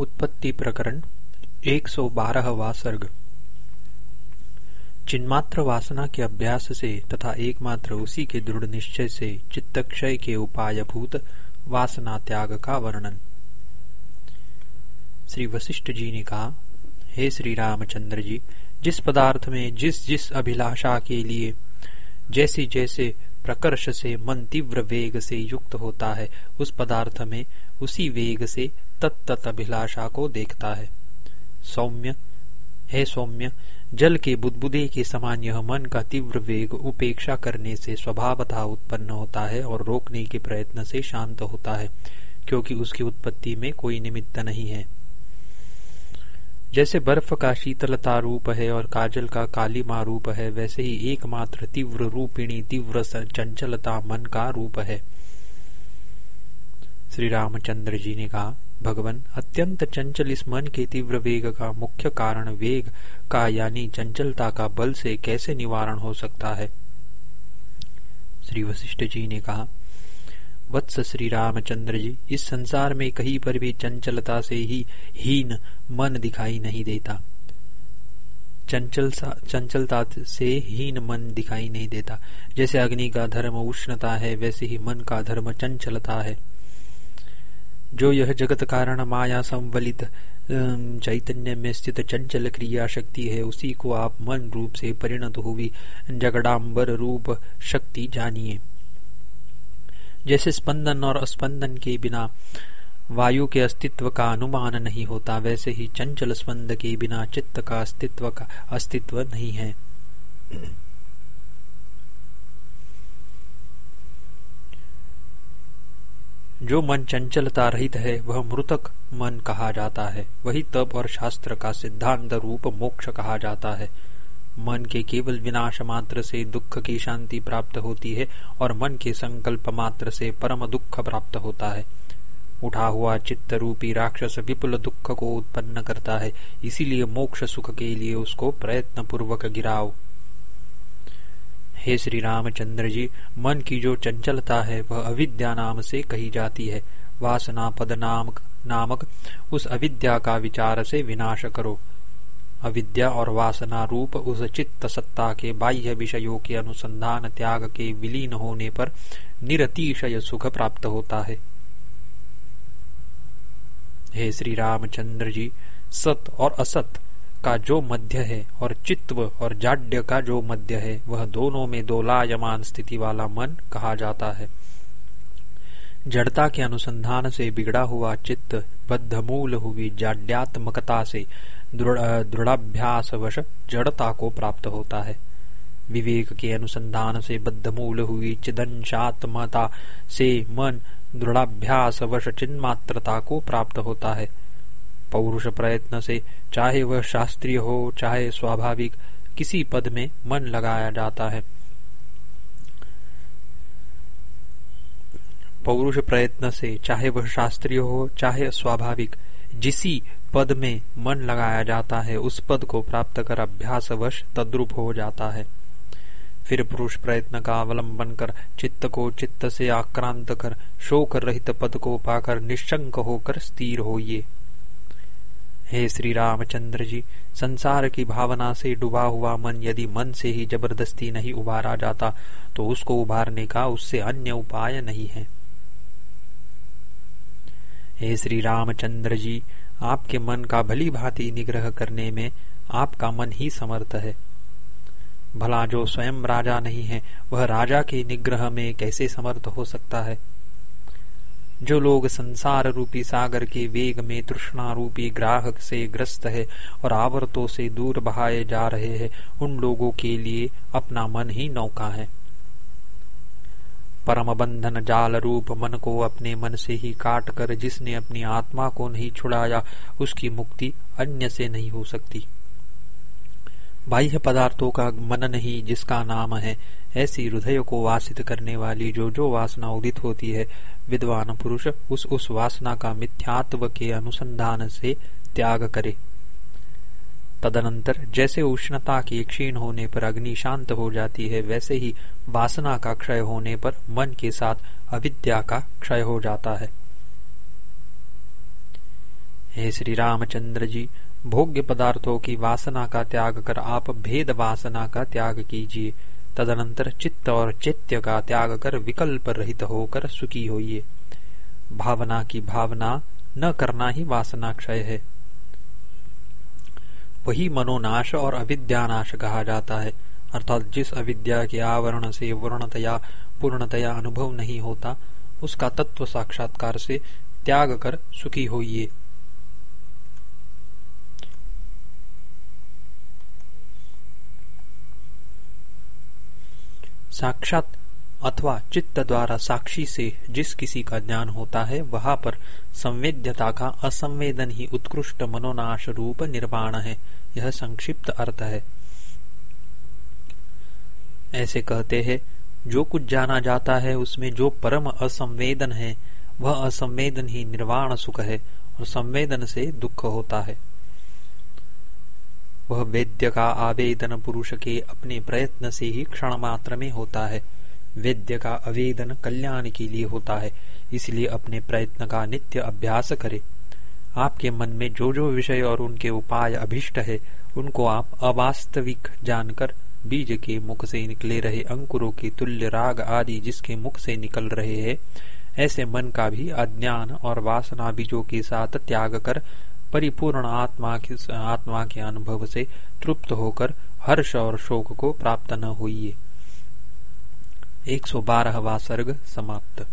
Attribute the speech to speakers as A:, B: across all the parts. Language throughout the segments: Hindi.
A: उत्पत्ति प्रकरण 112वां सर्ग। चिन्मात्र वासना के अभ्यास से तथा एकमात्र उसी के दृढ़ निश्चय से चित्तक्षय के उपाय भूत वासना त्याग का वर्णन। श्री वशिष्ठ जी ने कहा, हे श्री रामचंद्र जी, जिस पदार्थ में जिस जिस अभिलाषा के लिए जैसे जैसे प्रकर्ष से मन तीव्र वेग से युक्त होता है, उस पदार्थ में उसी वेग से तत्त अभिलाषा को देखता है। सौम्य है सौम्य, जल के बुदबुदे के समान यह मन का तीव्र वेग उपेक्षा करने से स्वभावतः उत्पन्न होता है और रोकने के प्रयत्न से शांत होता है, क्योंकि उसकी उत्पत्ति में कोई निमित्त नहीं है। जैसे बर्फ़ का शीतलता रूप है और काजल का कालीमा रूप है, वैसे ही एकमात्र तीव्र रूपिणी तीव्र चंचलता मन का रूप है। श्री रामचंद्र जी ने कहा भगवान, अत्यंत चंचल इस मन के तीव्र वेग का मुख्य कारण वेग का यानी चंचलता का बल से कैसे निवारण हो सकता है? श्री वशिष्ठ जी ने कहा, वत्स श्री रामचंद्र जी, इस संसार में कहीं पर भी चंचलता से ही हीन मन दिखाई नहीं देता। चंचल चंचलता से हीन मन दिखाई नहीं देता। जैसे अग्नि का धर्म उष्णता है, वैसे ही मन का धर्म चंचलता है। जो यह जगत कारण माया संवलित चैतन्य में स्थित चंचल क्रिया शक्ति है, उसी को आप मन रूप से परिणत हुई जगडाम्बर रूप शक्ति जानिए। जैसे स्पंदन और स्पंदन के बिना वायु के अस्तित्व का अनुमान नहीं होता, वैसे ही चंचल स्पंद के बिना चित्त का अस्तित्व का अस्तित्व नहीं है। जो मन चंचलता रहित है, वह मृतक मन कहा जाता है। वही तप और शास्त्र का सिद्धांत रूप मोक्ष कहा जाता है। मन के केवल विनाश मात्र से दुख की शांति प्राप्त होती है और मन के संकल्प मात्र से परम दुख प्राप्त होता है। उठा हुआ चित्त रूपी राक्षस विपुल दुख को उत्पन्न करता है, इसीलिए मोक्ष सुख के लिए उसको प्रयत्न पूर्वक गिराओ। हे श्री रामचंद्र जी, मन की जो चंचलता है, वह अविद्या नाम से कही जाती है। वासना पद नाम नामक उस अविद्या का विचार से विनाश करो। अविद्या और वासना रूप उस चित्त सत्ता के बाह्य विषयों के अनुसंधान त्याग के विलीन होने पर निरतिशय सुख प्राप्त होता है। हे श्री रामचंद्र जी, सत और असत का जो मध्य है और चित्व और जाड्य का जो मध्य है, वह दोनों में दोलायमान स्थिति वाला मन कहा जाता है। जड़ता के अनुसंधान से बिगड़ा हुआ चित्त बद्धमूल हुई जाड्यात्मकता से दृढ़ाभ्यासवश जड़ता को प्राप्त होता है। विवेक के अनुसंधान से बद्धमूल हुई चिदंशात्मता से मन दृढ़ाभ्यासवश चिन्मात्रता को प्राप्त होता है। पौरुष प्रयत्न से, चाहे वह शास्त्रीय हो, चाहे स्वाभाविक, किसी पद में मन लगाया जाता है। पौरुष प्रयत्न से, चाहे वह शास्त्रीय हो, चाहे स्वाभाविक, जिसी पद में मन लगाया जाता है, उस पद को प्राप्त कर अभ्यासवश तद्रुप हो जाता है। फिर पुरुष प्रयत्न का अवलंबन कर, चित्त को चित्त से आक्रांत कर शोक रहित पद को पाकर, निशंक होकर स्थिर होइए। हे श्री रामचंद्र जी, संसार की भावना से डूबा हुआ मन यदि मन से ही ज़बरदस्ती नहीं उबारा जाता तो उसको उबारने का उससे अन्य उपाय नहीं है। हे श्री रामचंद्र जी, आपके मन का भली भांति निग्रह करने में आपका मन ही समर्थ है। भला जो स्वयं राजा नहीं है, वह राजा के निग्रह में कैसे समर्थ हो सकता है? जो लोग संसार रूपी सागर के वेग में तृष्णा रूपी ग्राहक से ग्रस्त है और आवर्तों से दूर बहाये जा रहे हैं, उन लोगों के लिए अपना मन ही नौका है। परम बंधन जाल रूप मन को अपने मन से ही काट कर जिसने अपनी आत्मा को नहीं छुड़ाया, उसकी मुक्ति अन्य से नहीं हो सकती। बाह्य पदार्थों का मनन ही जिसका नाम है। ऐसी हृदय को वासित करने वाली जो जो वासना उदित होती है, विद्वान पुरुष उस उस वासना का मिथ्यात्व के अनुसंधान से त्याग करे। तदनंतर जैसे उष्णता के क्षीण होने पर अग्नि शांत हो जाती है, वैसे ही वासना का क्षय होने पर मन के साथ अविद्या का क्षय हो जाता है। हे श्री रामचंद्र जी भोग्य पदार्थों की वासना का त्याग कर आप भेद वासना का त्याग कीजिए। तदनंतर चित्त और चैत्य का त्याग कर विकल्प रहित होकर सुखी होइए। भावना की भावना न करना ही वासना क्षय है। वही मनोनाश और अविद्यानाश कहा जाता है। अर्थात जिस अविद्या के आवरण से वर्णतया, पूर्णतया अनुभव नहीं होता, उसका तत्व साक्षात्कार से त्याग कर सुखी होइए। साक्षात अथवा चित्त द्वारा साक्षी से जिस किसी का ज्ञान होता है, वहाँ पर संवेद्यता का असंवेदन ही उत्कृष्ट मनोनाश रूप निर्वाण है। यह संक्षिप्त अर्थ है। ऐसे कहते हैं, जो कुछ जाना जाता है, उसमें जो परम असंवेदन है, वह असंवेदन ही निर्वाण सुख है और संवेदन से दुख होता है। वह वेद्य का आवेदन पुरुष के अपने प्रयत्न से ही क्षण मात्र में होता है। वेद्य का आवेदन कल्याण के लिए होता है, इसलिए अपने प्रयत्न का नित्य अभ्यास करे। आपके मन में जो जो विषय और उनके उपाय अभिष्ट है, उनको आप अवास्तविक जानकर बीज के मुख से निकले रहे, अंकुरों के तुल्य राग आदि जिसके मुख से निकल रहे हैं, ऐसे मन का भी अज्ञान और वासना बीजों के साथ त्याग कर परिपूर्ण आत्मा के आत्मा के अनुभव से तृप्त होकर हर्ष और शोक को प्राप्त न हुई एक सौ बारहवा सर्ग समाप्त।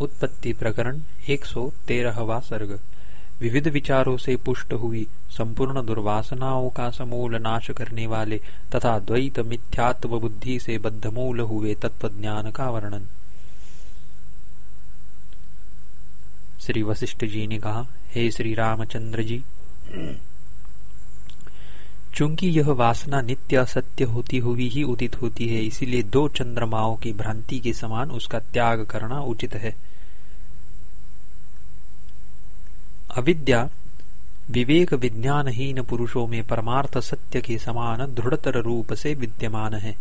A: उत्पत्ति प्रकरण एक सौ तेरहवा सर्ग। विविध विचारों से पुष्ट हुई संपूर्ण दुर्वासनाओं का समूल नाश करने वाले तथा द्वैत मिथ्यात्व बुद्धि से बद्धमूल हुए तत्व ज्ञान का वर्णन। श्री वशिष्ठ जी ने कहा, हे श्री रामचंद्र जी, चूँकि यह वासना नित्य असत्य होती हुई ही उदित होती है, इसीलिए दो चंद्रमाओं की भ्रांति के समान उसका त्याग करना उचित है। अविद्या विवेक विज्ञानहीन पुरुषों में परमार्थ सत्य के समान दृढ़तर रूप से विद्यमान है।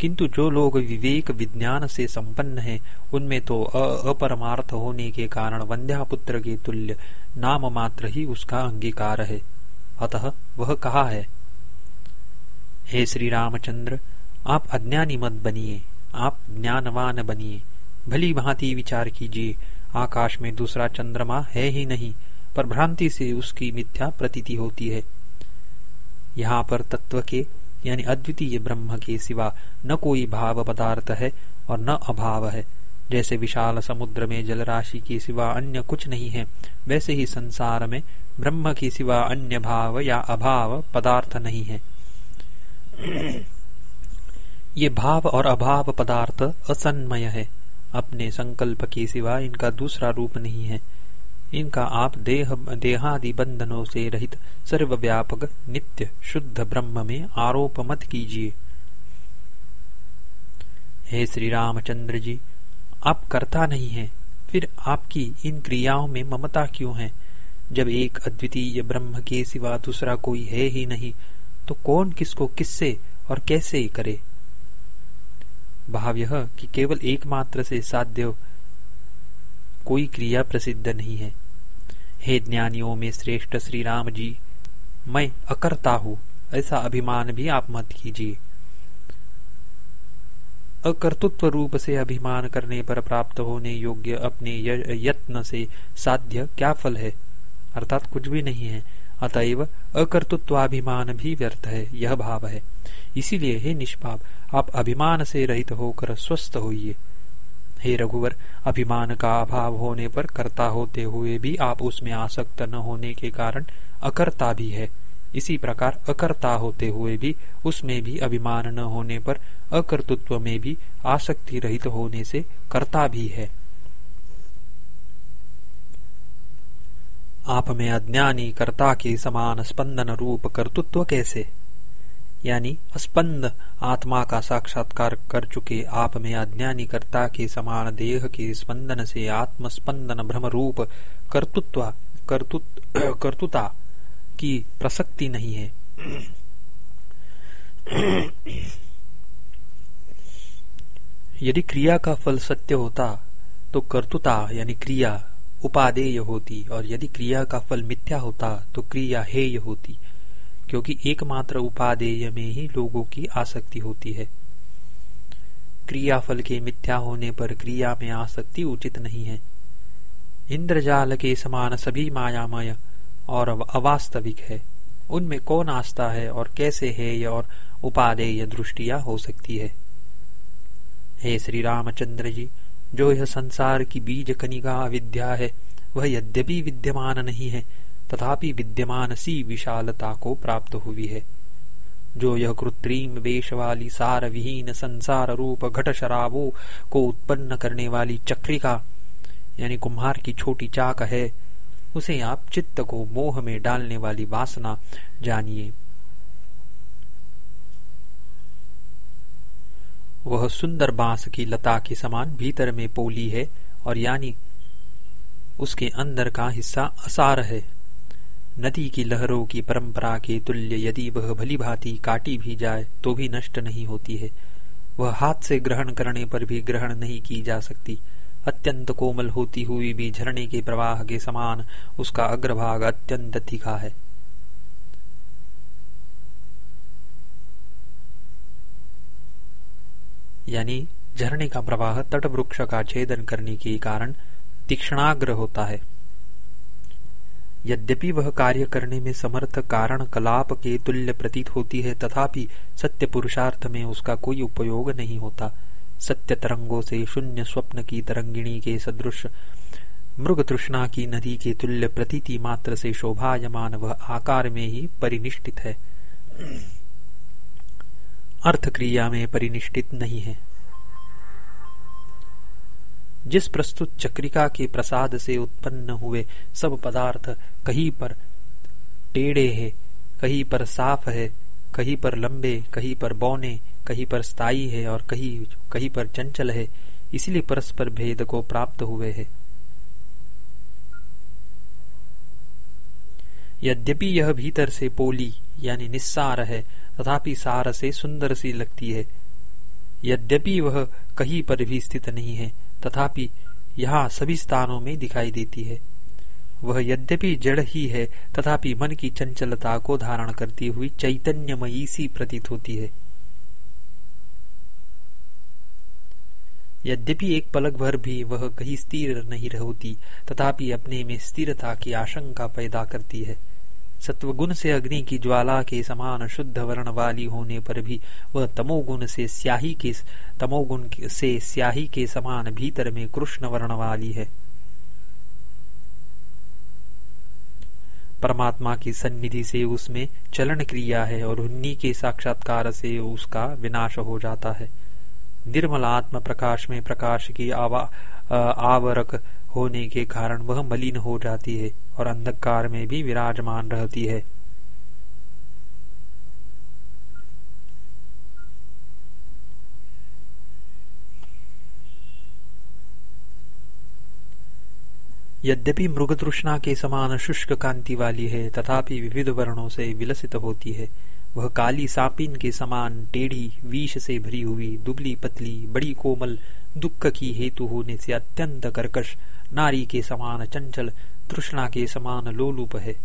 A: किंतु जो लोग विवेक विज्ञान से संपन्न हैं, उनमें तो अपरमार्थ होने के कारण वंध्यापुत्र के तुल्य नाम मात्र ही उसका अंगीकार है। अतः वह कहा है, हे श्री रामचंद्र आप अज्ञानी मत बनिए, आप ज्ञानवान बनिए। भली भांति विचार कीजिए, आकाश में दूसरा चंद्रमा है ही नहीं, पर भ्रांति से उसकी मिथ्या प्रतीति होती है। यहाँ पर तत्व के यानी अद्वितीय ब्रह्म के सिवा न कोई भाव पदार्थ है और न अभाव है। जैसे विशाल समुद्र में जलराशि के सिवा अन्य कुछ नहीं है, वैसे ही संसार में ब्रह्म के सिवा अन्य भाव या अभाव पदार्थ नहीं है। ये भाव और अभाव पदार्थ असन्मय है। अपने संकल्प के सिवा इनका दूसरा रूप नहीं है। इनका आप देह देहादि बंधनों से रहित सर्वव्यापक नित्य शुद्ध ब्रह्म में आरोप मत कीजिए। हे श्री रामचंद्र जी, आप करता नहीं है, फिर आपकी इन क्रियाओं में ममता क्यों है? जब एक अद्वितीय ब्रह्म के सिवा दूसरा कोई है ही नहीं तो कौन किसको किससे और कैसे करे? भाव यह कि केवल एकमात्र से साध्य कोई क्रिया प्रसिद्ध नहीं है। हे ज्ञानियों में श्रेष्ठ श्री राम जी, मैं अकर्ता हूँ, ऐसा अभिमान भी आप मत कीजिए। अकर्तृत्व रूप से अभिमान करने पर प्राप्त होने योग्य अपने यत्न से साध्य क्या फल है? अर्थात कुछ भी नहीं है, अतएव अकर्तृत्वाभिमान भी व्यर्थ है, यह भाव है। इसीलिए हे निष्पाप, आप अभिमान से रहित होकर स्वस्थ होइए। हे रघुवर, अभिमान का अभाव होने पर कर्ता होते हुए भी आप उसमें आसक्त न होने के कारण अकर्ता भी है। इसी प्रकार अकर्ता होते हुए भी उसमें भी अभिमान न होने पर अकर्तृत्व में भी आसक्ति रहित होने से कर्ता भी है। आप में अज्ञानी कर्ता के समान स्पंदन रूप कर्तृत्व कैसे? यानी स्पंद आत्मा का साक्षात्कार कर चुके आप में अज्ञानी कर्ता के समान देह के स्पंदन से आत्मस्पंदन भ्रम रूप कर्तृत्व कर्तुता की प्रसक्ति नहीं है। यदि क्रिया का फल सत्य होता तो कर्तुता यानी क्रिया उपादेय होती, और यदि क्रिया का फल मिथ्या होता तो क्रिया हेय होती। क्योंकि एकमात्र उपादेय में ही लोगों की आसक्ति होती है। क्रिया फल के मिथ्या होने पर क्रिया में आसक्ति उचित नहीं है। इंद्रजाल के समान सभी मायामय और अवास्तविक है। उनमें कौन आस्था है और कैसे है और उपादेय दृष्टिया हो सकती है। हे श्री रामचंद्र जी, जो यह संसार की बीज कनिका विद्या है, वह यद्यपि विद्यमान नहीं है तथापि विद्यमान सी विशालता को प्राप्त हुई है। जो यह कृत्रिम वेश वाली सार विहीन संसार रूप घट शराबों को उत्पन्न करने वाली चक्रिका, यानी कुम्हार की छोटी चाक है, उसे आप चित्त को मोह में डालने वाली वासना जानिए। वह सुंदर बाँस की लता के समान भीतर में पोली है और यानी उसके अंदर का हिस्सा असार है। नदी की लहरों की परंपरा के तुल्य यदि वह भली भांति काटी भी जाए तो भी नष्ट नहीं होती है। वह हाथ से ग्रहण करने पर भी ग्रहण नहीं की जा सकती। अत्यंत कोमल होती हुई भी झरने के प्रवाह के समान उसका अग्रभाग अत्यंत तीखा है। यानी झरने का प्रवाह तट वृक्ष का छेदन करने के कारण तीक्षणाग्र होता है। यद्यपि वह कार्य करने में समर्थ कारण कलाप के तुल्य प्रतीत होती है, तथापि सत्य पुरुषार्थ में उसका कोई उपयोग नहीं होता। सत्य तरंगों से शून्य स्वप्न की तरंगिणी के सदृश, मृग तृष्णा की नदी के तुल्य प्रतीति मात्र से शोभायमान वह आकार में ही परिनिष्ठित है। अर्थ क्रिया में परिनिष्ठित नहीं है। जिस प्रस्तुत चक्रिका के प्रसाद से उत्पन्न हुए सब पदार्थ कहीं पर टेढ़े है, कहीं पर साफ़ है, कहीं पर लंबे, कहीं पर बौने, कहीं पर स्थायी है और कहीं कहीं पर चंचल है, इसलिए परस्पर भेद को प्राप्त हुए है। यद्यपि यह भीतर से पोली, यानी निस्सार है, तथापि सार से सुंदर सी लगती है। यद्यपि वह कहीं पर भी स्थित नहीं है तथापि यहाँ सभी स्थानों में दिखाई देती है। वह यद्यपि जड़ ही है, तथापि मन की चंचलता को धारण करती हुई चैतन्यमयी सी प्रतीत होती है। यद्यपि एक पलक भर भी वह कहीं स्थिर नहीं होती तथापि अपने में स्थिरता की आशंका पैदा करती है। सत्वगुण से अग्नि की ज्वाला के समान शुद्ध वर्ण वाली होने पर भी वह तमोगुण से स्याही के तमोगुण से स्याही के समान भीतर में कृष्ण वर्ण वाली है। परमात्मा की सन्निधि से उसमें चलन क्रिया है और उन्नी के साक्षात्कार से उसका विनाश हो जाता है। निर्मल आत्म प्रकाश में प्रकाश की आवा, आवरक होने के कारण वह मलिन हो जाती है। और अंधकार में भी विराजमान रहती है। यद्यपि मृग तृष्णा के समान शुष्क कांति वाली है, तथापि विविध वर्णों से विलसित होती है। वह काली सापिन के समान टेढ़ी विष से भरी हुई, दुबली पतली, बड़ी कोमल, दुख की हेतु होने से अत्यंत कर्कश, नारी के समान चंचल तृष्णा के समान लोलुप है।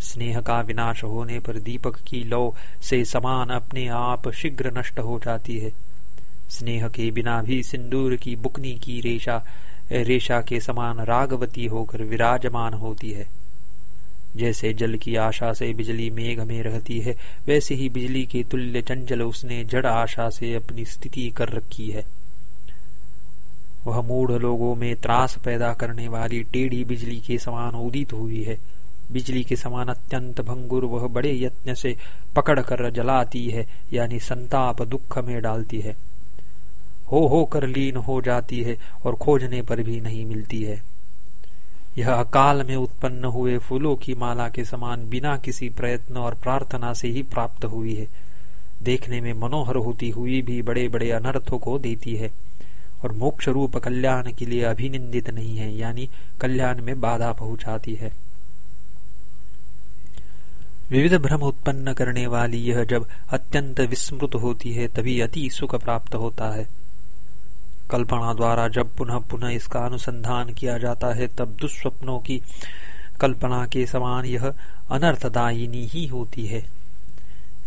A: स्नेह का विनाश होने पर दीपक की लौ से समान अपने आप शीघ्र नष्ट हो जाती है। स्नेह के बिना भी सिंदूर की बुकनी की रेशा रेशा के समान रागवती होकर विराजमान होती है। जैसे जल की आशा से बिजली मेघ में रहती है, वैसे ही बिजली के तुल्य चंचल उसने जड़ आशा से अपनी स्थिति कर रखी है। वह मूढ़ लोगों में त्रास पैदा करने वाली टेढ़ी बिजली के समान उदित हुई है। बिजली के समान अत्यंत भंगुर वह बड़े यत्न से पकड़ कर जलाती है, यानी संताप दुख में डालती है। हो हो कर लीन हो जाती है और खोजने पर भी नहीं मिलती है। यह अकाल में उत्पन्न हुए फूलों की माला के समान बिना किसी प्रयत्न और प्रार्थना से ही प्राप्त हुई है। देखने में मनोहर होती हुई भी बड़े बड़े अनर्थों को देती है। और मोक्ष रूप कल्याण के लिए अभिनिंदित नहीं है, यानी कल्याण में बाधा पहुंचाती है। विविध भ्रम उत्पन्न करने वाली यह जब अत्यंत विस्मृत होती है, तभी अति सुख प्राप्त होता है। कल्पना द्वारा जब पुनः पुनः इसका अनुसंधान किया जाता है, तब दुस्वप्नों की कल्पना के समान यह अनर्थदायिनी ही होती है।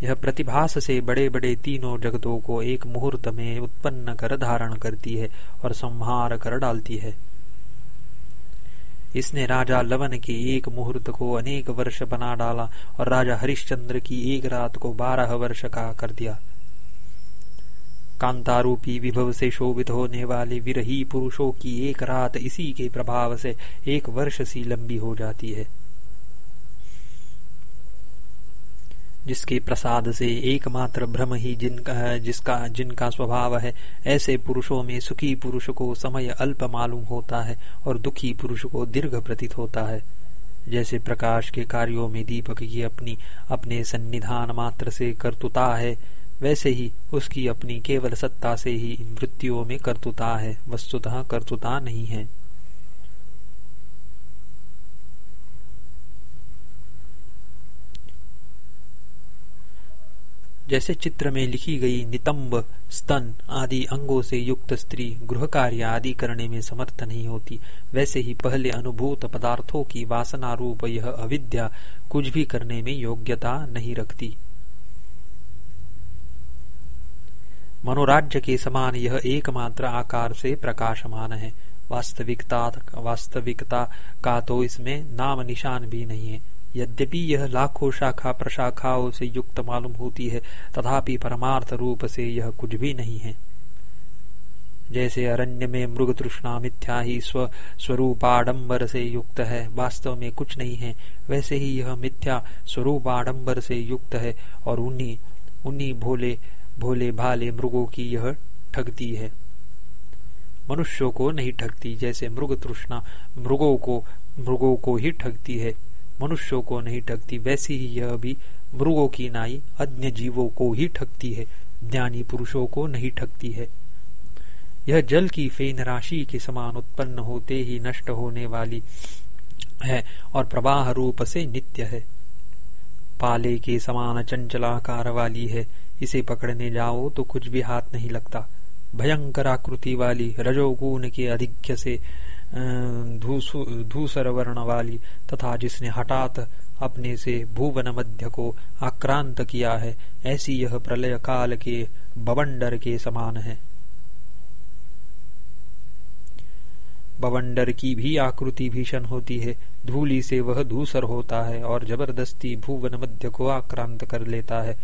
A: यह प्रतिभास से बड़े बड़े तीनों जगतों को एक मुहूर्त में उत्पन्न कर धारण करती है और संहार कर डालती है। इसने राजा लवन के एक मुहूर्त को अनेक वर्ष बना डाला और राजा हरिश्चंद्र की एक रात को बारह वर्ष का कर दिया। कांतारूपी विभव से शोभित होने वाले विरही पुरुषों की एक रात इसी के प्रभाव से एक वर्ष सी लंबी हो जाती है। जिसके प्रसाद से एकमात्र भ्रम ही जिनका, जिसका, जिनका स्वभाव है, ऐसे पुरुषों में सुखी पुरुष को समय अल्प मालूम होता है और दुखी पुरुष को दीर्घ प्रतीत होता है। जैसे प्रकाश के कार्यों में दीपक की अपनी, अपने सन्निधान मात्र से कर्तुता है, वैसे ही उसकी अपनी केवल सत्ता से ही इन वृत्तियों में कर्तुता है, वस्तुतः कर्तुता नहीं है। जैसे चित्र में लिखी गई नितंब, स्तन आदि अंगों से युक्त स्त्री गृह कार्य आदि करने में समर्थ नहीं होती। वैसे ही पहले अनुभूत पदार्थों की वासना रूप यह अविद्या कुछ भी करने में योग्यता नहीं रखती। मनोराज्य के समान यह एकमात्र आकार से प्रकाशमान है। वास्तविकता वास्तविकता का तो इसमें नाम निशान भी नहीं है। यद्यपि यह लाखों शाखा प्रशाखाओं से युक्त मालूम होती है, तथापि परमार्थ रूप से यह कुछ भी नहीं है। जैसे अरण्य में मृग तृष्णा मिथ्या ही स्व स्वरूपाडंबर से युक्त है, वास्तव में कुछ नहीं है। वैसे ही यह मिथ्या स्वरूपाडंबर से युक्त है, और उन्हीं उन्हीं भोले भोले भाले मृगों की यह ठगती है। मनुष्यों को नहीं ठगती, जैसे मृग तृष्णा मृगों को मृगों को ही ठगती है। मनुष्यों को नहीं ठगती, वैसी ही यह भी मृगों की नाई अन्य जीवों को ही ठगती है, ज्ञानी पुरुषों को नहीं ठगती है। यह जल की फेन राशि के समान उत्पन्न होते ही नष्ट होने वाली है और प्रवाह रूप से नित्य है। पाले के समान चंचलाकार वाली है, इसे पकड़ने जाओ तो कुछ भी हाथ नहीं लगता। भयंकर आकृति वाली रजोगुण के अधिक्य से धूसर वर्ण वाली तथा जिसने हठात अपने से भूवन मध्य को आक्रांत किया है, ऐसी यह प्रलय काल के बवंडर के समान है। बवंडर की भी आकृति भीषण होती है, धूली से वह धूसर होता है और ज़बरदस्ती भूवन मध्य को आक्रांत कर लेता है।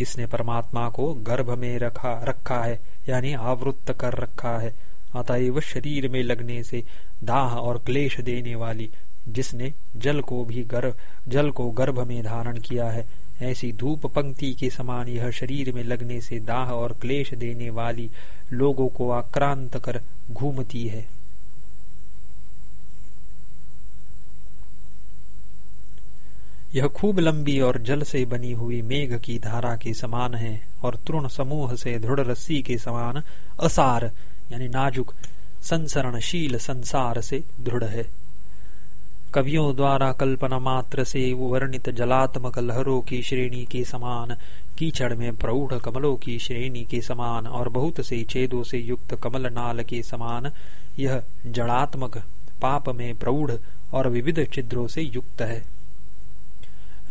A: इसने परमात्मा को गर्भ में रखा रखा है, यानी आवृत्त कर रखा है। अतएव शरीर में लगने से दाह और क्लेश देने वाली, जिसने जल को भी गर्भ जल को गर्भ में धारण किया है। ऐसी धूप पंक्ति के समान यह शरीर में लगने से दाह और क्लेश देने वाली लोगों को आक्रांत कर घूमती है। यह खूब लंबी और जल से बनी हुई मेघ की धारा के समान है और तृण समूह से दृढ़ रस्सी के समान असार यानी नाजुक संसरणशील संसार से दृढ़ है। कवियों द्वारा कल्पना मात्र से वर्णित जलात्मक लहरों की श्रेणी के समान कीचड़ में प्रौढ़ कमलों की श्रेणी के समान और बहुत से छेदों से युक्त कमल नाल के समान यह जड़ात्मक पाप में प्रौढ़ और विविध छिद्रों से युक्त है।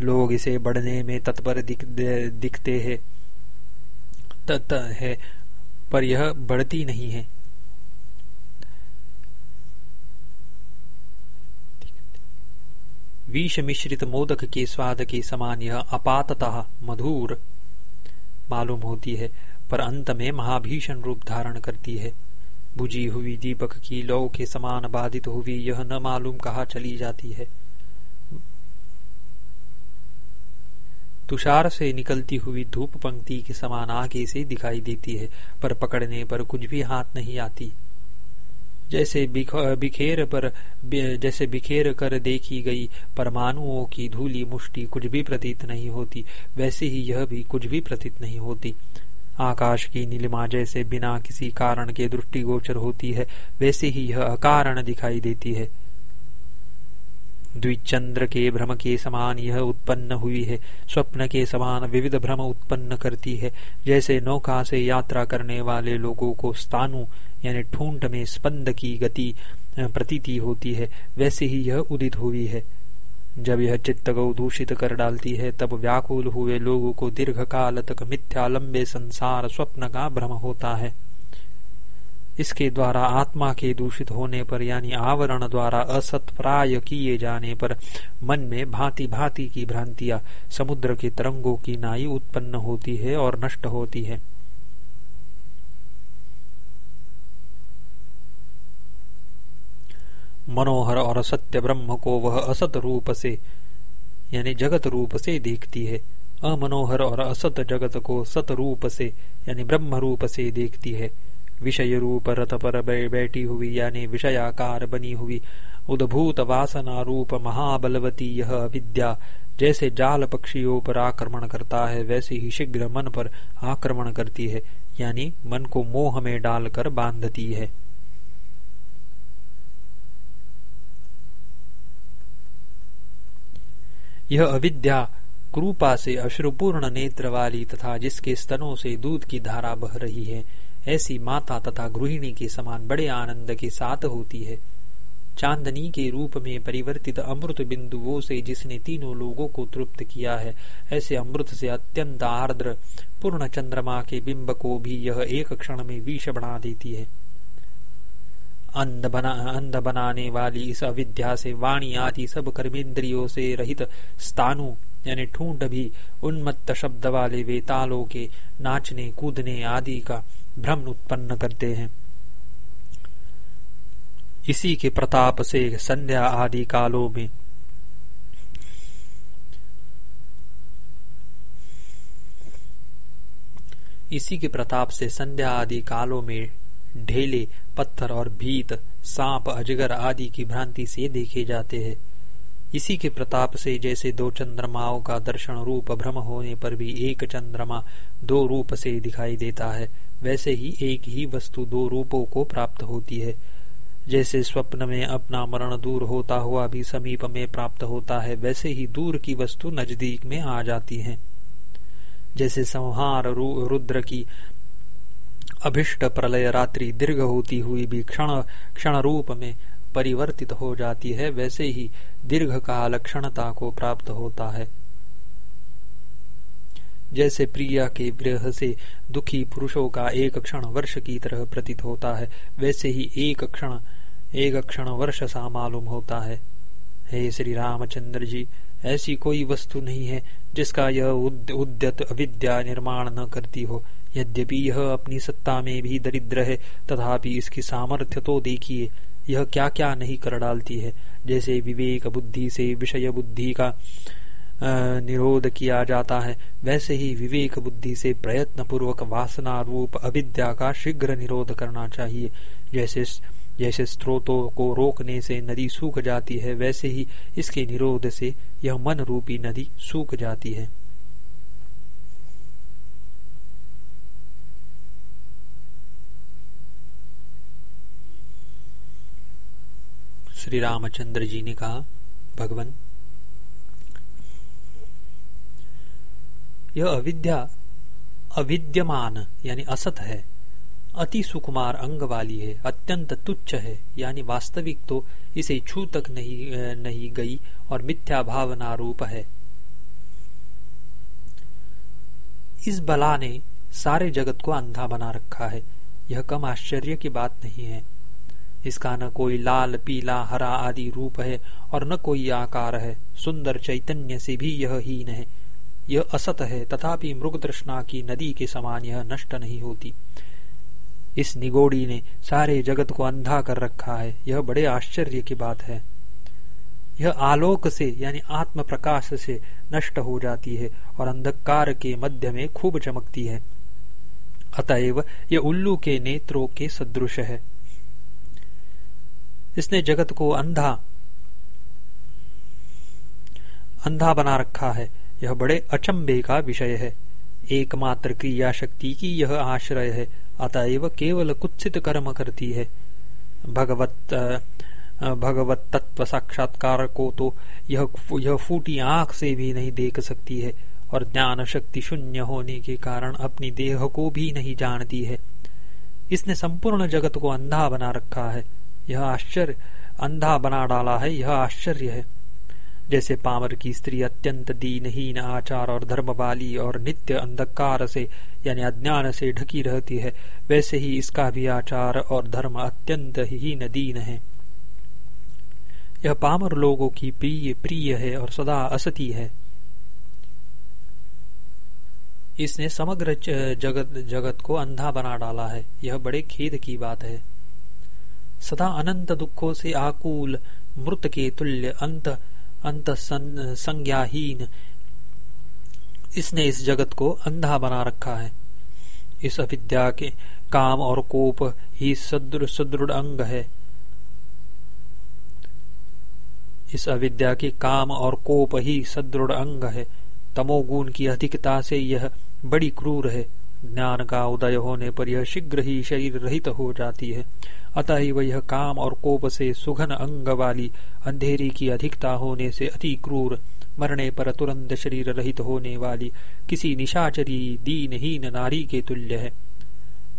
A: लोग इसे बढ़ने में तत्पर दिख, दिखते हैं। तत् है पर यह बढ़ती नहीं है। विष मिश्रित मोदक के स्वाद के समान यह अपातः मधुर मालूम होती है, पर अंत में महाभीषण रूप धारण करती है। बुझी हुई दीपक की लौ के समान बाधित हुई यह न मालूम कहा चली जाती है। तुषार से निकलती हुई धूप पंक्ति के समान आगे से दिखाई देती है, पर पकड़ने पर कुछ भी हाथ नहीं आती। जैसे बिखेर पर जैसे बिखेर कर देखी गई परमाणुओं की धूली मुष्टि कुछ भी प्रतीत नहीं होती, वैसे ही यह भी कुछ भी प्रतीत नहीं होती। आकाश की नीलिमा जैसे बिना किसी कारण के दृष्टिगोचर होती है, वैसे ही यह अकारण दिखाई देती है। द्विचंद्र के भ्रम के समान यह उत्पन्न हुई है स्वप्न के समान विविध भ्रम उत्पन्न करती है। जैसे नौका से यात्रा करने वाले लोगों को स्थानु यानी ठूंठ में स्पंद की गति प्रतीति होती है, वैसे ही यह उदित हुई है। जब यह चित्त को दूषित कर डालती है, तब व्याकुल हुए लोगों को दीर्घ काल तक मिथ्या लंबे संसार स्वप्न का भ्रम होता है। इसके द्वारा आत्मा के दूषित होने पर, यानी आवरण द्वारा असत प्राय किए जाने पर, मन में भांति भांति की भ्रांतियाँ, समुद्र के तरंगों की नाई उत्पन्न होती है और नष्ट होती है। मनोहर और सत्य ब्रह्म को वह असत रूप से, यानी जगत रूप से देखती है। अमनोहर और असत जगत को सत रूप से, यानी ब्रह्म रूप से देखती है। विषय रूप रथ पर बैठी हुई यानी विषयाकार बनी हुई उद्भूत वासना रूप महाबलवती यह अविद्या जैसे जाल पक्षियों पर आक्रमण करता है, वैसे ही शीघ्र मन पर आक्रमण करती है, यानी मन को मोह में डालकर बांधती है। यह अविद्या कृपा से अश्रुपूर्ण नेत्र वाली तथा जिसके स्तनों से दूध की धारा बह रही है ऐसी माता तथा गृहिणी के समान बड़े आनंद के साथ होती है। चांदनी के रूप में परिवर्तित अमृत बिंदुओं से जिसने तीनों लोगों को तृप्त किया है, ऐसे अमृत से अत्यंत आर्द्र पूर्ण चंद्रमा के बिंब को भी यह एक क्षण में विष बना देती है। अंध बना, अंध बनाने वाली इस अविद्या से वाणी आदि सब कर्मेंद्रियों से रहित स्थानु, यानी ठूंठ भी उन्मत्त शब्द वाले वेतालों के नाचने, कूदने आदि का भ्रम उत्पन्न करते हैं। इसी के प्रताप से संध्या आदि कालों में इसी के प्रताप से संध्या आदि कालों में ढेले, पत्थर और भीत, सांप, अजगर आदि की भ्रांति से देखे जाते हैं। इसी के प्रताप से जैसे दो चंद्रमाओं का दर्शन रूप भ्रम होने पर भी एक चंद्रमा दो रूप से दिखाई देता है। वैसे ही एक ही वस्तु दो रूपों को प्राप्त होती है। जैसे स्वप्न में अपना मरण दूर होता हुआ भी समीप में प्राप्त होता है, वैसे ही दूर की वस्तु नज़दीक में आ जाती है। जैसे संहार रुद्र की अभिष्ट प्रलय रात्रि दीर्घ होती हुई भी क्षण क्षण रूप में परिवर्तित हो जाती है, वैसे ही दीर्घ काल क्षणता को प्राप्त होता है। जैसे प्रिया के विरह से दुखी पुरुषों का एक क्षण वर्ष की तरह प्रतीत होता है, वैसे ही एक क्षण एक क्षण वर्ष सा मालूम होता है। हे श्री रामचंद्र जी, ऐसी कोई वस्तु नहीं है जिसका यह उद्यत अविद्या निर्माण न करती हो। यद्यपि यह अपनी सत्ता में भी दरिद्र है, तथापि इसकी सामर्थ्य तो देखिए, यह क्या क्या नहीं कर डालती है। जैसे विवेक बुद्धि से विषय बुद्धि का निरोध किया जाता है। वैसे ही विवेक बुद्धि से प्रयत्न पूर्वक वासना रूप अविद्या का शीघ्र निरोध करना चाहिए। जैसे जैसे स्रोतों को रोकने से नदी सूख जाती है, वैसे ही इसके निरोध से यह मन रूपी नदी सूख जाती है। श्री रामचंद्र जी ने कहा, भगवान यह अविद्या, अविद्यमान, यानी असत है। अति सुकुमार अंग वाली है, अत्यंत तुच्छ है, यानी वास्तविक तो इसे छू तक नहीं नहीं गई और मिथ्या भावना रूप है। इस बला ने सारे जगत को अंधा बना रखा है। यह कम आश्चर्य की बात नहीं है। इसका न कोई लाल, पीला, हरा आदि रूप है और न कोई आकार है। सुंदर चैतन्य से भी यह हीन है। यह असत है, तथापि मृग तृष्णा की नदी के समान यह नष्ट नहीं होती। इस निगोड़ी ने सारे जगत को अंधा कर रखा है। यह बड़े आश्चर्य की बात है। यह आलोक से, यानी आत्म प्रकाश से नष्ट हो जाती है और अंधकार के मध्य में खूब चमकती है। अतएव यह उल्लू के नेत्रों के सदृश है। इसने जगत को अंधा अंधा बना रखा है। यह बड़े अचंबे का विषय है। एकमात्र क्रिया शक्ति की यह आश्रय है। अतएव केवल कुत्सित कर्म करती है। भगवत भगवत तत्व साक्षात्कार को तो यह यह फूटी आँख से भी नहीं देख सकती है और ज्ञान शक्ति शून्य होने के कारण अपनी देह को भी नहीं जानती है। इसने संपूर्ण जगत को अंधा बना रखा है। यह आश्चर्य, अंधा बना डाला है। यह आश्चर्य है। जैसे पामर की स्त्री अत्यंत दीनहीन आचार और धर्म वाली और नित्य अंधकार से, यानी अज्ञान से ढकी रहती है, वैसे ही इसका भी आचार और धर्म अत्यंत हीन दीन है। यह पामर लोगों की प्रिय प्रिय है और सदा असती है। इसने समग्र जगत जगत को अंधा बना डाला है। यह बड़े खेद की बात है। सदा अनंत दुखों से आकुल, मृत के तुल्य अंत अंत संज्ञाहीन इसने इस जगत को अंधा बना रखा है। इस अविद्या के काम और कोप ही सुदृढ़ अंग है। इस अविद्या के काम और कोप ही सदृढ़ अंग है। तमोगुण की अधिकता से यह बड़ी क्रूर है। ज्ञान का उदय होने पर यह शीघ्र ही शरीर रहित हो जाती है। अतः वह काम और कोप से सुघन अंग वाली अंधेरी की अधिकता होने से अति क्रूर, मरने पर तुरंत शरीर रहित होने वाली, किसी निशाचरी, दीनहीन नारी के तुल्य है।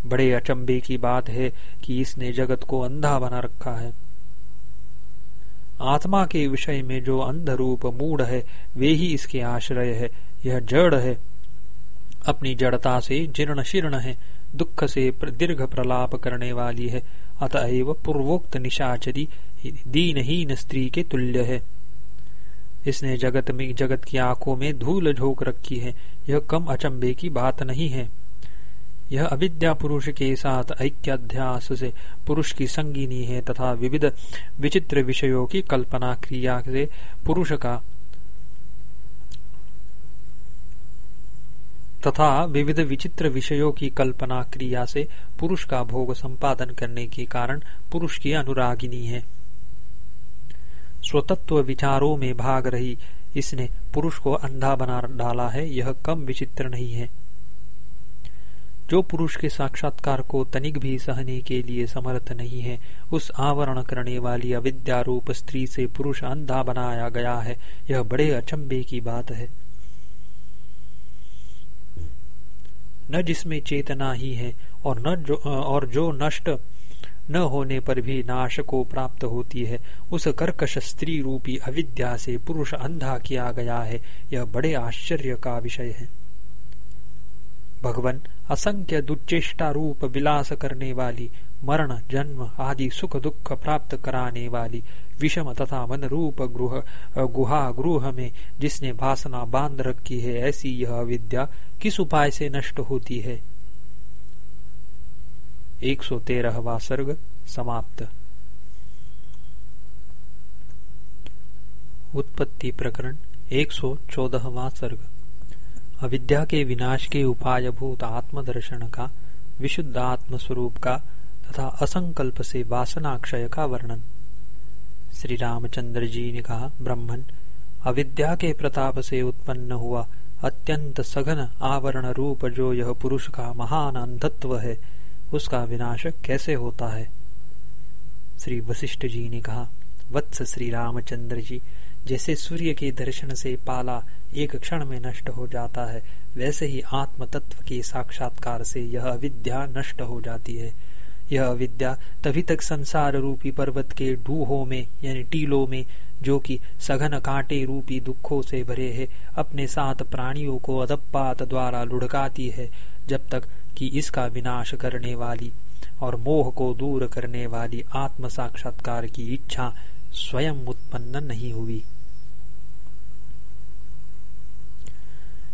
A: बड़े अचंबे की बात है कि इसने जगत को अंधा बना रखा है। आत्मा के विषय में जो अंध रूप मूड है, वे ही इसके आश्रय है। यह जड़ है। अपनी जड़ता से जीर्ण शीर्ण है, दुख से दीर्घ प्रलाप करने वाली है। अतएव पूर्वोक्त निशाचरी दीनहीन स्त्री के तुल्य है। इसने जगत में, जगत की आँखों में धूल झोंक रखी है। यह कम अचंबे की बात नहीं है। यह अविद्या पुरुष के साथ ऐक्याध्यास से पुरुष की संगीनी है तथा विविध विचित्र विषयों की कल्पना क्रिया से पुरुष का तथा विविध विचित्र विषयों की कल्पना क्रिया से पुरुष का भोग संपादन करने के कारण पुरुष की अनुरागिनी है। स्वतत्व विचारों में भाग रही इसने पुरुष को अंधा बना डाला है, यह कम विचित्र नहीं है। जो पुरुष के साक्षात्कार को तनिक भी सहने के लिए समर्थ नहीं है, उस आवरण करने वाली अविद्यारूप स्त्री से पुरुष अंधा बनाया गया है, यह बड़े अचंबे की बात है। न जिसमें चेतना ही है और न जो और जो नष्ट न होने पर भी नाश को प्राप्त होती है, उस कर्कश स्त्री रूपी अविद्या से पुरुष अंधा किया गया है, यह बड़े आश्चर्य का विषय है। भगवान, असंख्य दुचेष्टा रूप विलास करने वाली, मरण, जन्म आदि सुख दुख प्राप्त कराने वाली विषम तथा मन रूप गृह गुहा गृह में जिसने भासना बाँध रखी है, ऐसी यह विद्या किस उपाय से नष्ट होती है? एक सौ तेरहवा सर्ग समाप्त। उत्पत्ति प्रकरण, एक सौ चौदहवा सर्ग। अविद्या के विनाश के उपाय भूत आत्मदर्शन का विशुद्ध आत्म स्वरूप का, तथा असंकल्प से वासनाक्षय का वर्णन। श्री रामचंद्र जी ने कहा ब्रह्मन अविद्या के प्रताप से उत्पन्न हुआ अत्यंत सघन आवरण रूप जो यह पुरुष का महान अंधत्व है, उसका विनाश कैसे होता है? श्री वशिष्ठ जी ने कहा, वत्स श्री रामचंद्र जी जैसे सूर्य के दर्शन से पाला एक क्षण में नष्ट हो जाता है, वैसे ही आत्म तत्व के साक्षात्कार से यह अविद्या नष्ट हो जाती है। यह अविद्या तभी तक संसार रूपी पर्वत के डूहों में, यानी टीलों में, जो कि सघन कांटे रूपी दुखों से भरे है, अपने साथ प्राणियों को अदपात द्वारा लुढ़काती है, जब तक कि इसका विनाश करने वाली और मोह को दूर करने वाली आत्म साक्षात्कार की इच्छा स्वयं उत्पन्न नहीं हुई।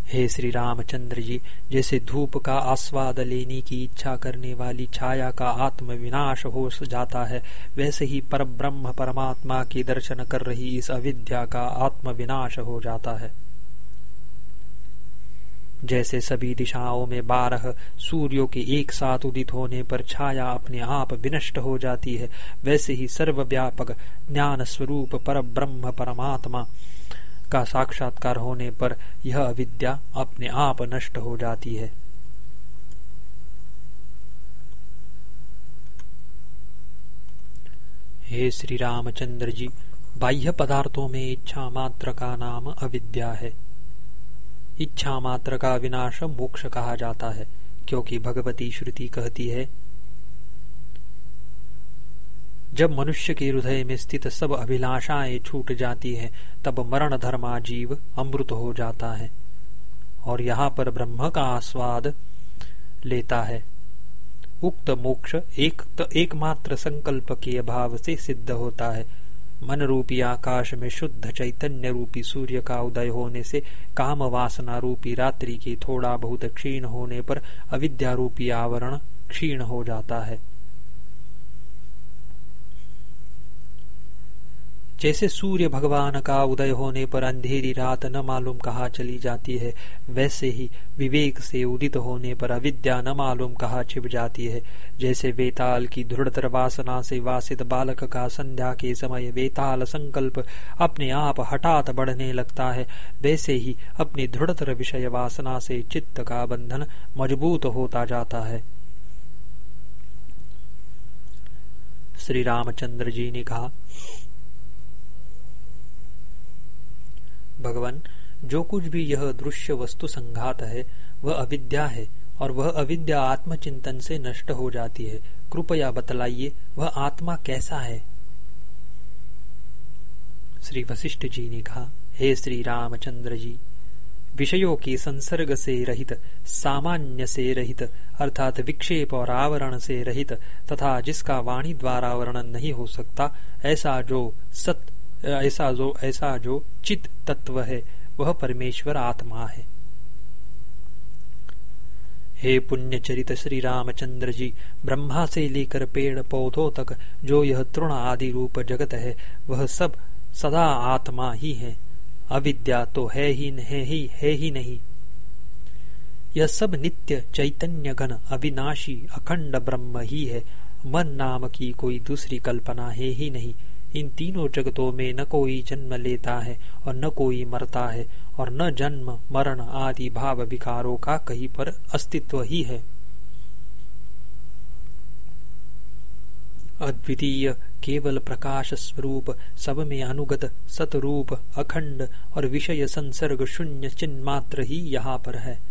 A: हे श्री रामचंद्र जी, जैसे धूप का आस्वाद लेने की इच्छा करने वाली छाया का आत्म विनाश हो जाता है, वैसे ही पर ब्रह्म परमात्मा की दर्शन कर रही इस अविद्या का आत्म विनाश हो जाता है। जैसे सभी दिशाओं में बारह सूर्यों के एक साथ उदित होने पर छाया अपने आप विनष्ट हो जाती है, वैसे ही सर्वव्यापक ज्ञान स्वरूप पर ब्रह्म परमात्मा का साक्षात्कार होने पर यह अविद्या अपने आप नष्ट हो जाती है। हे श्री रामचंद्र जी, बाह्य पदार्थों में इच्छा मात्र का नाम अविद्या है। इच्छा मात्र का विनाश मोक्ष कहा जाता है, क्योंकि भगवती श्रुति कहती है जब मनुष्य के हृदय में स्थित सब अभिलाषाएँ छूट जाती हैं, तब मरण धर्मा जीव अमृत हो जाता है। और यहाँ पर ब्रह्म का आस्वाद लेता है। उक्त मोक्ष एक एकमात्र संकल्प के अभाव से सिद्ध होता है। मन रूपी आकाश में शुद्ध चैतन्य रूपी सूर्य का उदय होने से काम वासना रूपी रात्रि के थोड़ा बहुत क्षीण होने पर अविद्या रूपी आवरण क्षीण हो जाता है। जैसे सूर्य भगवान का उदय होने पर अंधेरी रात न मालूम कहा चली जाती है, वैसे ही विवेक से उदित होने पर अविद्या न मालूम कहा छिप जाती है। जैसे वेताल की दृढ़तर वासना से वासित बालक का संध्या के समय वेताल संकल्प अपने आप हठात बढ़ने लगता है, वैसे ही अपनी दृढ़तर विषय वासना से चित्त का बंधन मज़बूत होता जाता है। श्री रामचंद्र जी ने कहा भगवान, जो कुछ भी यह दृश्य वस्तु संघात है, वह अविद्या है और वह अविद्या आत्मचिंतन से नष्ट हो जाती है। कृपया बतलाइए, वह आत्मा कैसा है? श्री वशिष्ठ जी ने कहा, हे श्री रामचंद्र जी, विषयों के संसर्ग से रहित, सामान्य से रहित, अर्थात विक्षेप और आवरण से रहित, तथा जिसका वाणी द्वारा वर्णन नहीं हो सकता, ऐसा जो सत्य ऐसा जो ऐसा जो चित तत्व है, वह परमेश्वर आत्मा है। हे पुण्य चरित श्री रामचंद्र जी, ब्रह्मा से लेकर पेड़ पौधों तक जो यह तृण आदि रूप जगत है, वह सब सदा आत्मा ही है। अविद्या तो है ही है ही है ही नहीं। यह सब नित्य चैतन्य घन अविनाशी अखंड ब्रह्म ही है। मन नाम की कोई दूसरी कल्पना है ही नहीं। इन तीनों जगतों में न कोई जन्म लेता है और न कोई मरता है और न जन्म, मरण आदि भाव विकारों का कहीं पर अस्तित्व ही है। अद्वितीय केवल प्रकाश स्वरूप, सब में अनुगत सतरूप, अखंड और विषय संसर्ग शून्य चिन्ह मात्र ही यहाँ पर है।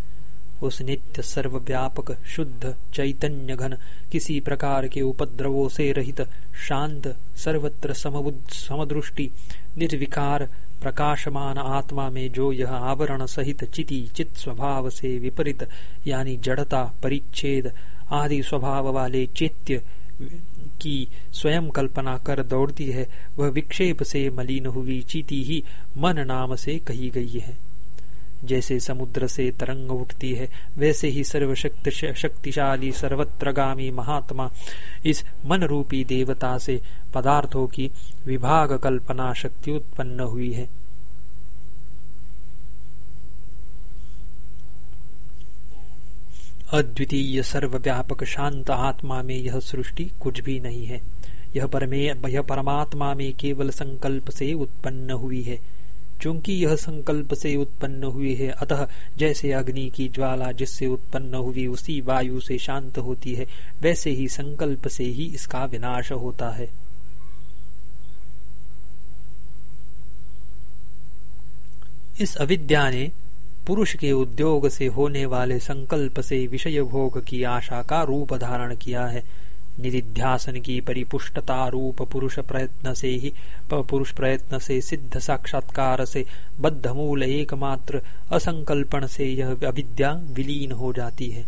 A: उस नित्य सर्वव्यापक शुद्ध चैतन्य घन किसी प्रकार के उपद्रवों से रहित शांत सर्वत्र समदृष्टि, निर्विकार प्रकाशमान आत्मा में जो यह आवरण सहित चिति चित स्वभाव से विपरीत, यानी जड़ता, परिच्छेद आदि स्वभाव वाले चैत्य की स्वयं कल्पना कर दौड़ती है, वह विक्षेप से मलिन हुई चीति ही मन नाम से कही गई है। जैसे समुद्र से तरंग उठती है, वैसे ही सर्वशक्ति शक्तिशाली, सर्वत्रगामी महात्मा इस मन रूपी देवता से पदार्थों की विभाग कल्पना शक्ति उत्पन्न हुई है। अद्वितीय सर्वव्यापक शांत आत्मा में यह सृष्टि कुछ भी नहीं है। यह परमे यह परमात्मा में केवल संकल्प से उत्पन्न हुई है। चूँकि यह संकल्प से उत्पन्न हुई है, अतः जैसे अग्नि की ज्वाला जिससे उत्पन्न हुई, उसी वायु से शांत होती है, वैसे ही संकल्प से ही इसका विनाश होता है। इस अविद्या ने पुरुष के उद्योग से होने वाले संकल्प से विषय भोग की आशा का रूप धारण किया है। निधिध्यासन की परिपुष्टता रूप पुरुष प्रयत्न से ही पुरुष प्रयत्न से, सिद्ध साक्षात्कार से बद्ध मूल एकमात्र असंकल्पन से यह अविद्या विलीन हो जाती है।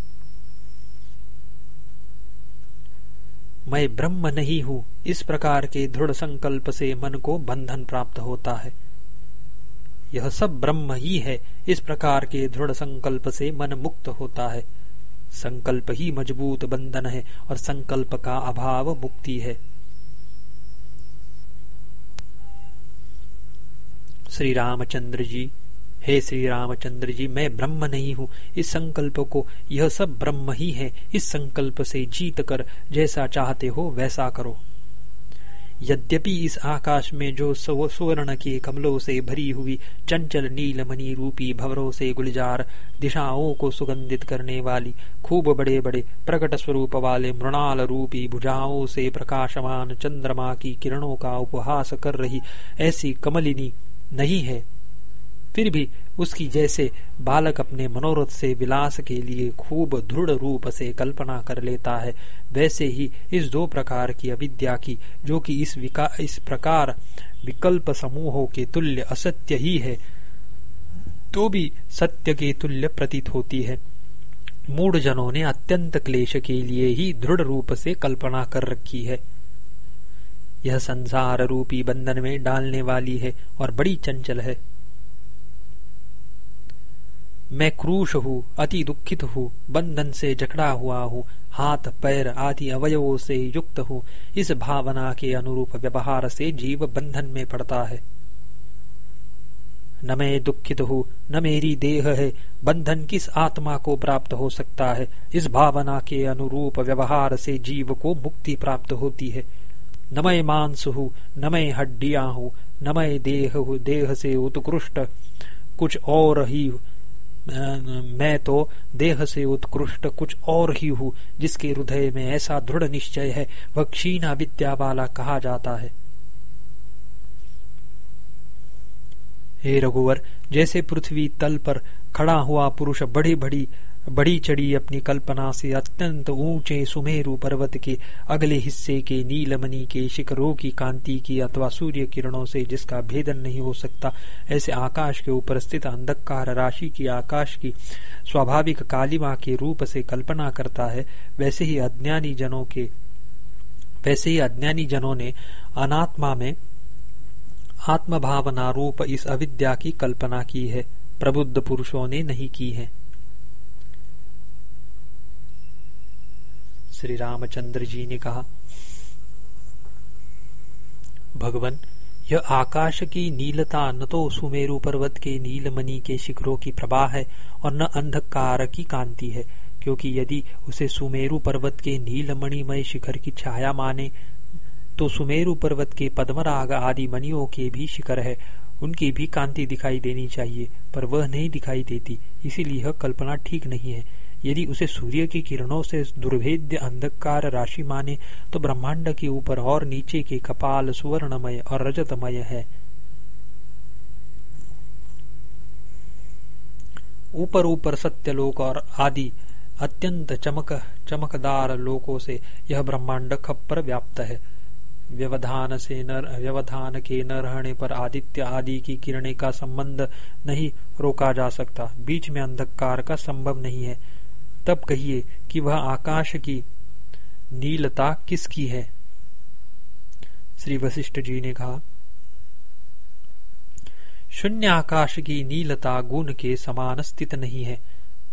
A: मैं ब्रह्म नहीं हूँ, इस प्रकार के दृढ़ संकल्प से मन को बंधन प्राप्त होता है। यह सब ब्रह्म ही है, इस प्रकार के दृढ़ संकल्प से मन मुक्त होता है। संकल्प ही मज़बूत बंधन है और संकल्प का अभाव मुक्ति है। श्री रामचंद्र जी, हे श्री रामचंद्र जी, मैं ब्रह्म नहीं हूँ। इस संकल्प को, यह सब ब्रह्म ही है। इस संकल्प से जीत कर जैसा चाहते हो, वैसा करो। यद्यपि इस आकाश में जो सुवर्ण के कमलों से भरी हुई चंचल नीलमणि रूपी भवरों से गुलजार दिशाओं को सुगंधित करने वाली खूब बड़े बड़े प्रकट स्वरूप वाले मृणाल रूपी भुजाओं से प्रकाशमान चंद्रमा की किरणों का उपहास कर रही ऐसी कमलिनी नहीं है। फिर भी उसकी जैसे बालक अपने मनोरथ से विलास के लिए खूब दृढ़ रूप से कल्पना कर लेता है, वैसे ही इस दो प्रकार की अविद्या की, जो कि इस विका, इस प्रकार विकल्प समूहों के तुल्य असत्य ही है तो भी सत्य के तुल्य प्रतीत होती है। मूढ़ जनों ने अत्यंत क्लेश के लिए ही दृढ़ रूप से कल्पना कर रखी है। यह संसार रूपी बंधन में डालने वाली है और बड़ी चंचल है। मैं क्रूश हूँ, अति दुखित हूँ, बंधन से जकड़ा हुआ हूँ, हाथ पैर आदि अवयवों से युक्त हूँ। इस भावना के अनुरूप व्यवहार से जीव बंधन में पड़ता है। न मैं दुखित हूँ, न मेरी देह है, बंधन किस आत्मा को प्राप्त हो सकता है? इस भावना के अनुरूप व्यवहार से जीव को मुक्ति प्राप्त होती है। न मैं मांस हूँ, न मैं हड्डिया हूँ, न मैं देह हूँ, देह से उत्कृष्ट कुछ और ही मैं तो देह से उत्कृष्ट कुछ और ही हूँ, जिसके हृदय में ऐसा दृढ़ निश्चय है, वह क्षीणा विद्या वाला कहा जाता है। हे रघुवर, जैसे पृथ्वी तल पर खड़ा हुआ पुरुष बड़ी बड़ी बड़ी चढ़ी अपनी कल्पना से अत्यंत ऊँचे सुमेरु पर्वत के अगले हिस्से के नीलमणि के शिखरों की कांति की अथवा सूर्य किरणों से जिसका भेदन नहीं हो सकता, ऐसे आकाश के ऊपर स्थित अंधकार राशि की आकाश की स्वाभाविक कालिमा के रूप से कल्पना करता है, वैसे ही अज्ञानी जनों के, वैसे ही अज्ञानी जनों ने अनात्मा में आत्म भावना रूप इस अविद्या की कल्पना की है, प्रबुद्ध पुरुषों ने नहीं की है। श्री रामचंद्र जी ने कहा, भगवान, यह आकाश की नीलता न तो सुमेरु पर्वत के नीलमणि के शिखरों की प्रभा है और न अंधकार की कांति है, क्योंकि यदि उसे सुमेरु पर्वत के नीलमणिमय शिखर की छाया माने तो सुमेरु पर्वत के पद्मराग आदि मणियों के भी शिखर है, उनकी भी कांति दिखाई देनी चाहिए, पर वह नहीं दिखाई देती, इसीलिए यह कल्पना ठीक नहीं है। यदि उसे सूर्य की किरणों से दुर्भेद्य अंधकार राशि माने तो ब्रह्मांड के ऊपर और नीचे के कपाल सुवर्णमय और रजतमय है। ऊपर ऊपर सत्यलोक और आदि अत्यंत चमक, चमकदार लोकों से यह ब्रह्मांड खप्पर व्याप्त है। व्यवधान से न व्यवधान के न रहने पर आदित्य आदि की किरणें का संबंध नहीं रोका जा सकता। बीच में अंधकार का संभव नहीं है। तब कहिए कि वह आकाश की नीलता किसकी है? श्री वशिष्ठ जी ने कहा, शून्य आकाश की नीलता गुण के समान स्थित नहीं है।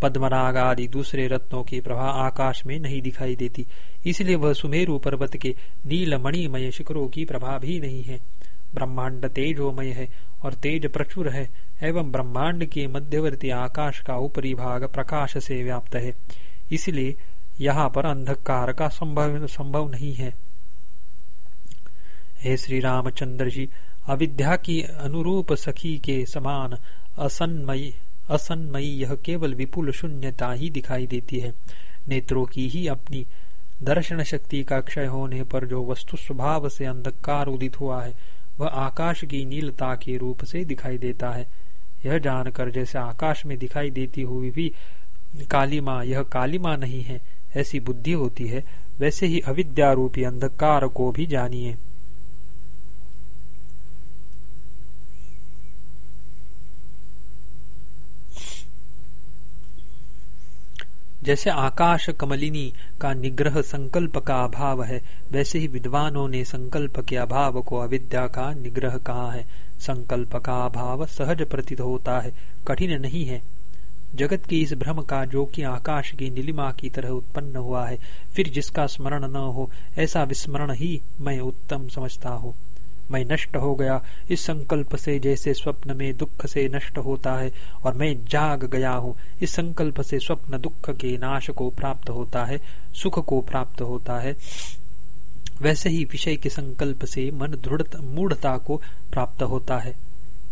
A: पद्मनाग आदि दूसरे रत्नों की प्रभा आकाश में नहीं दिखाई देती। इसलिए वह सुमेरु पर्वत के नील मणिमय शिखरों की प्रभा भी नहीं है। ब्रह्मांड तेजोमय है और तेज प्रचुर है। एवं ब्रह्मांड के मध्यवर्ती आकाश का ऊपरी भाग प्रकाश से व्याप्त है। इसलिए यहाँ पर अंधकार का संभव संभव नहीं है। हे श्री रामचंद्र जी, अविद्या की अनुरूप सखी के समान असन्मयी असन्मयी यह केवल विपुल शून्यता ही दिखाई देती है। नेत्रों की ही अपनी दर्शन शक्ति का क्षय होने पर जो वस्तु स्वभाव से अंधकार उदित हुआ है, वह आकाश की नीलता के रूप से दिखाई देता है। यह जानकर जैसे आकाश में दिखाई देती हुई भी कालीमा, यह काली माँ नहीं है, ऐसी बुद्धि होती है, वैसे ही अविद्यारूपी अंधकार को भी जानिए। जैसे आकाश कमलिनी का निग्रह संकल्प का अभाव है, वैसे ही विद्वानों ने संकल्प के अभाव को अविद्या का निग्रह कहा है। संकल्प का अभाव सहज प्रतीत होता है। कठिन नहीं है। जगत की इस भ्रम का जो कि आकाश की नीलिमा की तरह उत्पन्न हुआ है, फिर जिसका स्मरण न हो, ऐसा विस्मरण ही मैं उत्तम समझता हूँ। मैं नष्ट हो गया। इस संकल्प से जैसे स्वप्न में दुख से नष्ट होता है, और मैं जाग गया हूँ। इस संकल्प से स्वप्न दुख के नाश को प्राप्त होता है, सुख को प्राप्त होता है। वैसे ही विषय के संकल्प से मन दृढ़ मूढ़ता को प्राप्त होता है।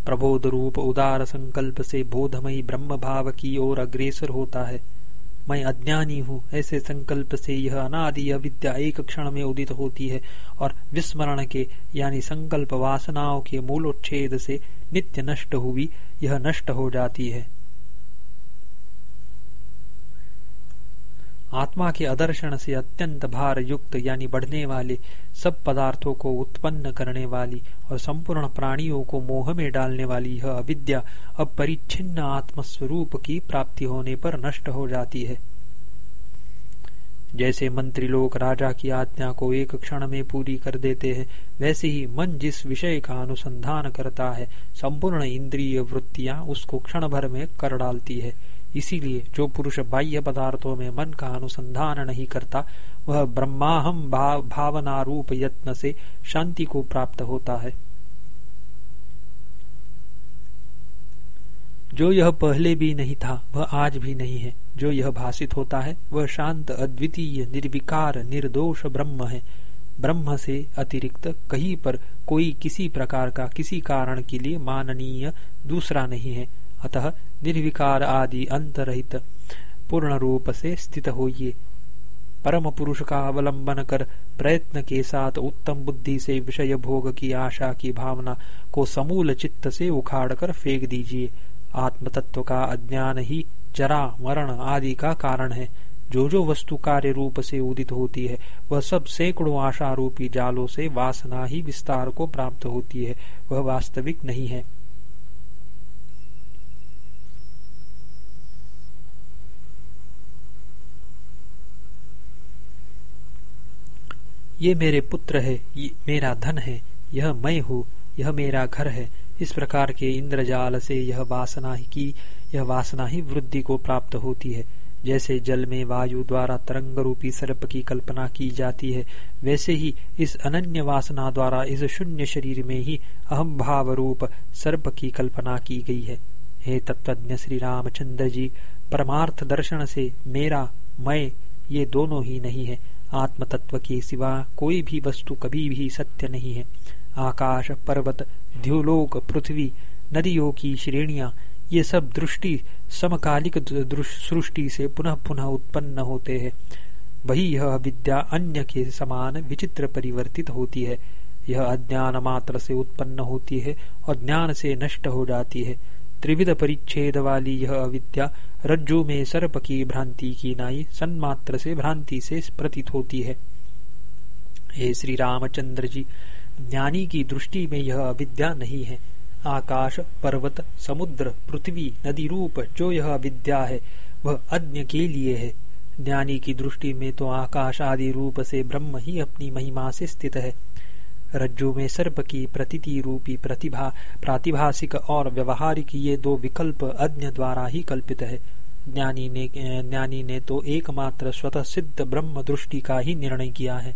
A: प्रबोध रूप उदार संकल्प से बोधमयी ब्रह्म भाव की ओर अग्रेसर होता है। मैं अज्ञानी हूँ, ऐसे संकल्प से यह अनादि विद्या एक क्षण में उदित होती है और विस्मरण के, यानी संकल्प वासनाओं के मूलोच्छेद से नित्य नष्ट हुई, यह नष्ट हो जाती है। आत्मा के अदर्शन से अत्यंत भार युक्त यानी बढ़ने वाले सब पदार्थों को उत्पन्न करने वाली और संपूर्ण प्राणियों को मोह में डालने वाली यह अविद्या अब परिच्छिन्न आत्मस्वरूप की प्राप्ति होने पर नष्ट हो जाती है। जैसे मंत्री लोग राजा की आज्ञा को एक क्षण में पूरी कर देते हैं, वैसे ही मन जिस विषय का अनुसंधान करता है, संपूर्ण इंद्रिय वृत्तियाँ उसको क्षण भर में कर डालती है। इसीलिए जो पुरुष बाह्य पदार्थों में मन का अनुसंधान नहीं करता वह ब्रह्माहम भाव, भावना रूप यत्न से शांति को प्राप्त होता है। जो यह पहले भी नहीं था वह आज भी नहीं है। जो यह भाषित होता है वह शांत अद्वितीय निर्विकार निर्दोष ब्रह्म है। ब्रह्म से अतिरिक्त कहीं पर कोई किसी प्रकार का किसी कारण के लिए माननीय दूसरा नहीं है। अतः निर्विकार आदि अंतरहित पूर्ण रूप से स्थित होइए परम पुरुष का अवलंबन कर प्रयत्न के साथ उत्तम बुद्धि से विषय भोग की आशा की भावना को समूल चित्त से उखाड़ कर फेंक दीजिए। आत्म तत्व का अज्ञान ही जरा, मरण आदि का कारण है। जो जो वस्तु कार्य रूप से उदित होती है, वह सब सैकड़ों आशा रूपी जालों से वासना ही विस्तार को प्राप्त होती है, वह वास्तविक नहीं है। ये मेरे पुत्र है, ये मेरा धन है, यह मैं हूँ, यह मेरा घर है। इस प्रकार के इंद्रजाल से यह वासना ही की, यह वासना ही वृद्धि को प्राप्त होती है। जैसे जल में वायु द्वारा तरंग रूपी सर्प की कल्पना की जाती है, वैसे ही इस अनन्य वासना द्वारा इस शून्य शरीर में ही अहम भाव रूप सर्प की कल्पना की गई है। हे तत्वज्ञ श्री रामचंद्र जी, परमार्थ दर्शन से मेरा, मैं ये दोनों ही नहीं है। आत्म तत्व के सिवा कोई भी वस्तु कभी भी सत्य नहीं है। आकाश, पर्वत, द्योलोक, पृथ्वी, नदियों की श्रेणियाँ, ये सब दृष्टि समकालिक सृष्टि से पुनः पुनः उत्पन्न होते हैं। वही यह विद्या अन्य के समान विचित्र परिवर्तित होती है। यह अज्ञान मात्र से उत्पन्न होती है और ज्ञान से नष्ट हो जाती है। त्रिविध परिच्छेद वाली यह अविद्या, रज्जु में सर्प की भ्रांति की नाई सन्मात्र से भ्रांति से प्रतीत होती है। हे श्री रामचंद्र जी ज्ञानी की दृष्टि में यह अविद्या नहीं है। आकाश, पर्वत, समुद्र, पृथ्वी, नदी रूप, जो यह अविद्या है, वह अज्ञ के लिए है। ज्ञानी की दृष्टि में तो आकाश आदि रूप से ब्रह्म ही अपनी महिमा से स्थित है। रज्जु में सर्प की प्रतीति रूपी प्रतिभा, प्रातिभाषिक और व्यवहारिक ये दो विकल्प अज्ञ द्वारा ही कल्पित है। ज्ञानी ने ज्ञानी ने तो एकमात्र स्वतः सिद्ध ब्रह्म दृष्टि का ही निर्णय किया है।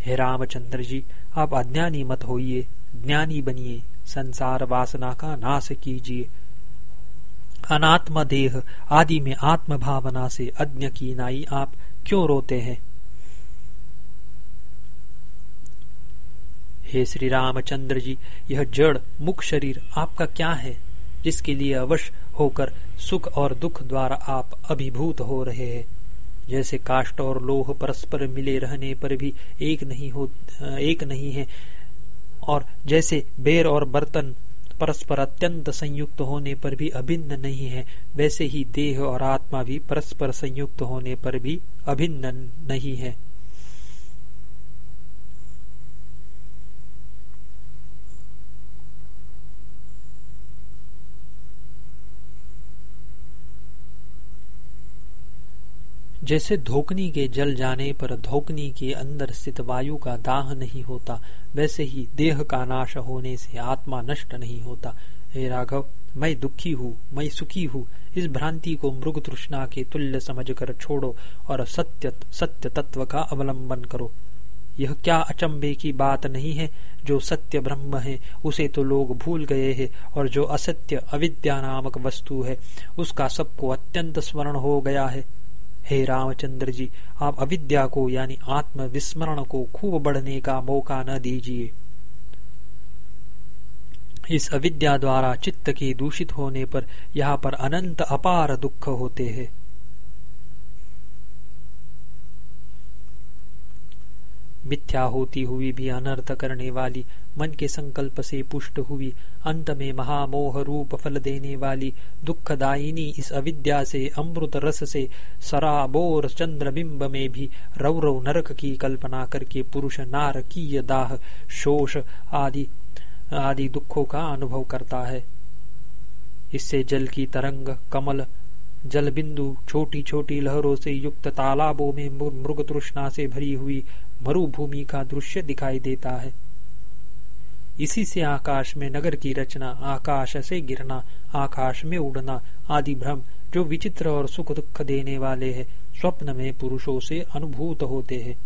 A: हे रामचंद्र जी, आप अज्ञानी मत होइए, ज्ञानी बनिए, संसार वासना का नाश कीजिए। अनात्म देह आदि में आत्म भावना से अज्ञ की नाई आप क्यों रोते हैं? हे श्री रामचंद्र जी, यह जड़ मुख शरीर आपका क्या है, जिसके लिए अवश्य होकर सुख और दुख द्वारा आप अभिभूत हो रहे हैं? जैसे काष्ट और लोह परस्पर मिले रहने पर भी एक नहीं हो, एक नहीं है, और जैसे बेर और बर्तन परस्पर अत्यंत संयुक्त होने पर भी अभिन्न नहीं है, वैसे ही देह और आत्मा भी परस्पर संयुक्त होने पर भी अभिन्न नहीं है। जैसे धोकनी के जल जाने पर धोकनी के अंदर स्थित वायु का दाह नहीं होता, वैसे ही देह का नाश होने से आत्मा नष्ट नहीं होता। हे राघव, मैं दुखी हूँ, मैं सुखी हूँ। इस भ्रांति को मृग तृष्णा के तुल्य समझकर छोड़ो और सत्य सत्य तत्व का अवलंबन करो। यह क्या अचंबे की बात नहीं है? जो सत्य ब्रह्म है, उसे तो लोग भूल गए हैं, और जो असत्य अविद्या नामक वस्तु है, उसका सबको अत्यंत स्मरण हो गया है। हे रामचंद्र जी, आप अविद्या को, यानी आत्म विस्मरण को खूब बढ़ने का मौका न दीजिए। इस अविद्या द्वारा चित्त के दूषित होने पर यहाँ पर अनंत अपार दुख होते हैं। मिथ्या होती हुई भी अनर्थ करने वाली, मन के संकल्प से पुष्ट हुई, अंत में महामोह रूप फल देने वाली, दुखदायिनी इस अविद्या से, अमृत रस से, सराबोर चंद्रबिंब में भी रौरव नरक की कल्पना करके पुरुष नारकीय दाह, शोष आदि आदि दुखों का अनुभव करता है। इससे जल की तरंग, कमल जल बिंदु छोटी छोटी लहरों से युक्त तालाबों में मृग तृष्णा से भरी हुई मरुभूमि का दृश्य दिखाई देता है। इसी से आकाश में नगर की रचना, आकाश से गिरना, आकाश में उड़ना आदि भ्रम जो विचित्र और सुख दुख देने वाले हैं, स्वप्न में पुरुषों से अनुभूत होते हैं।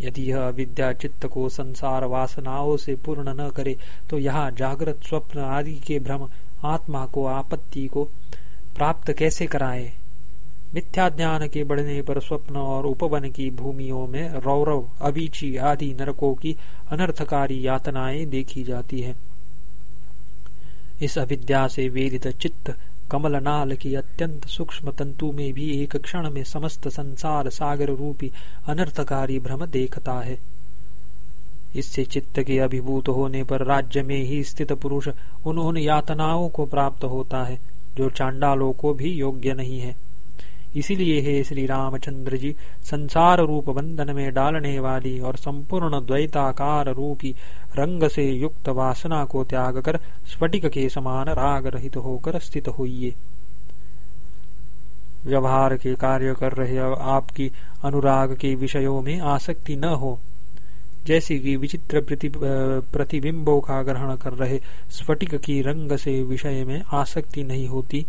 A: यदि यह विद्या चित्त को संसार वासनाओं से पूर्ण न करे तो यहाँ जागृत स्वप्न आदि के भ्रम आत्मा को, आपत्ति को प्राप्त कैसे कराए? मिथ्या ज्ञान के बढ़ने पर स्वप्न और उपवन की भूमियों में रौरव, अवीची आदि नरकों की अनर्थकारी यातनाएँ देखी जाती है। इस अविद्या से वेदित चित्त कमलनाल की अत्यंत सूक्ष्म तंतु में भी एक क्षण में समस्त संसार सागर रूपी अनर्थकारी भ्रम देखता है। इससे चित्त के अभिभूत होने पर राज्य में ही स्थित पुरुष उन उन यातनाओं को प्राप्त होता है, जो चांडालों को भी योग्य नहीं है। इसीलिए हे श्री रामचंद्र जी, संसार रूप बंधन में डालने वाली और संपूर्ण द्वैताकार रूपी रंग से युक्त वासना को त्याग कर स्फटिक के समान राग रहित होकर स्थित होइए व्यवहार के कार्य कर रहे आपकी अनुराग के विषयों में आसक्ति न हो, जैसे कि विचित्र प्रतिबिंबों का ग्रहण कर रहे स्फटिक की रंग से विषय में आसक्ति नहीं होती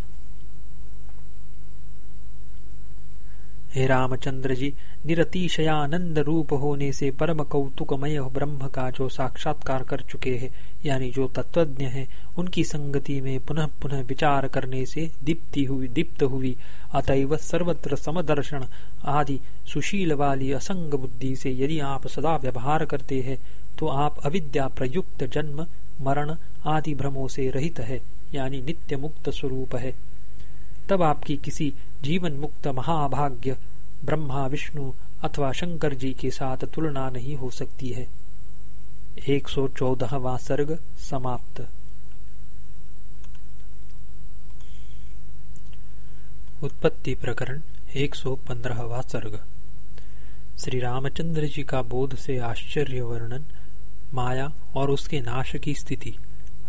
A: हे रामचंद्र जी, निरतिशयानंद रूप होने से परम कौतुकमय ब्रह्म का जो साक्षात्कार कर चुके हैं, यानी जो तत्वज्ञ है, उनकी संगति में पुनः पुनः विचार करने से दीप्ति हुई, दीप्त हुई। अतएव सर्वत्र समदर्शन आदि सुशील वाली असंग बुद्धि से यदि आप सदा व्यवहार करते हैं तो आप अविद्या प्रयुक्त जन्म, मरण आदि भ्रमों से रहित है, यानी नित्य मुक्त स्वरूप है। तब आपकी किसी जीवन मुक्त महाभाग्य, ब्रह्मा, विष्णु अथवा शंकर जी के साथ तुलना नहीं हो सकती है। एक सौ चौदहवा सर्ग समाप्त। उत्पत्ति प्रकरण एक सौ पंद्रहवा सर्ग। श्री रामचंद्र जी का बोध से आश्चर्य वर्णन माया और उसके नाश की स्थिति,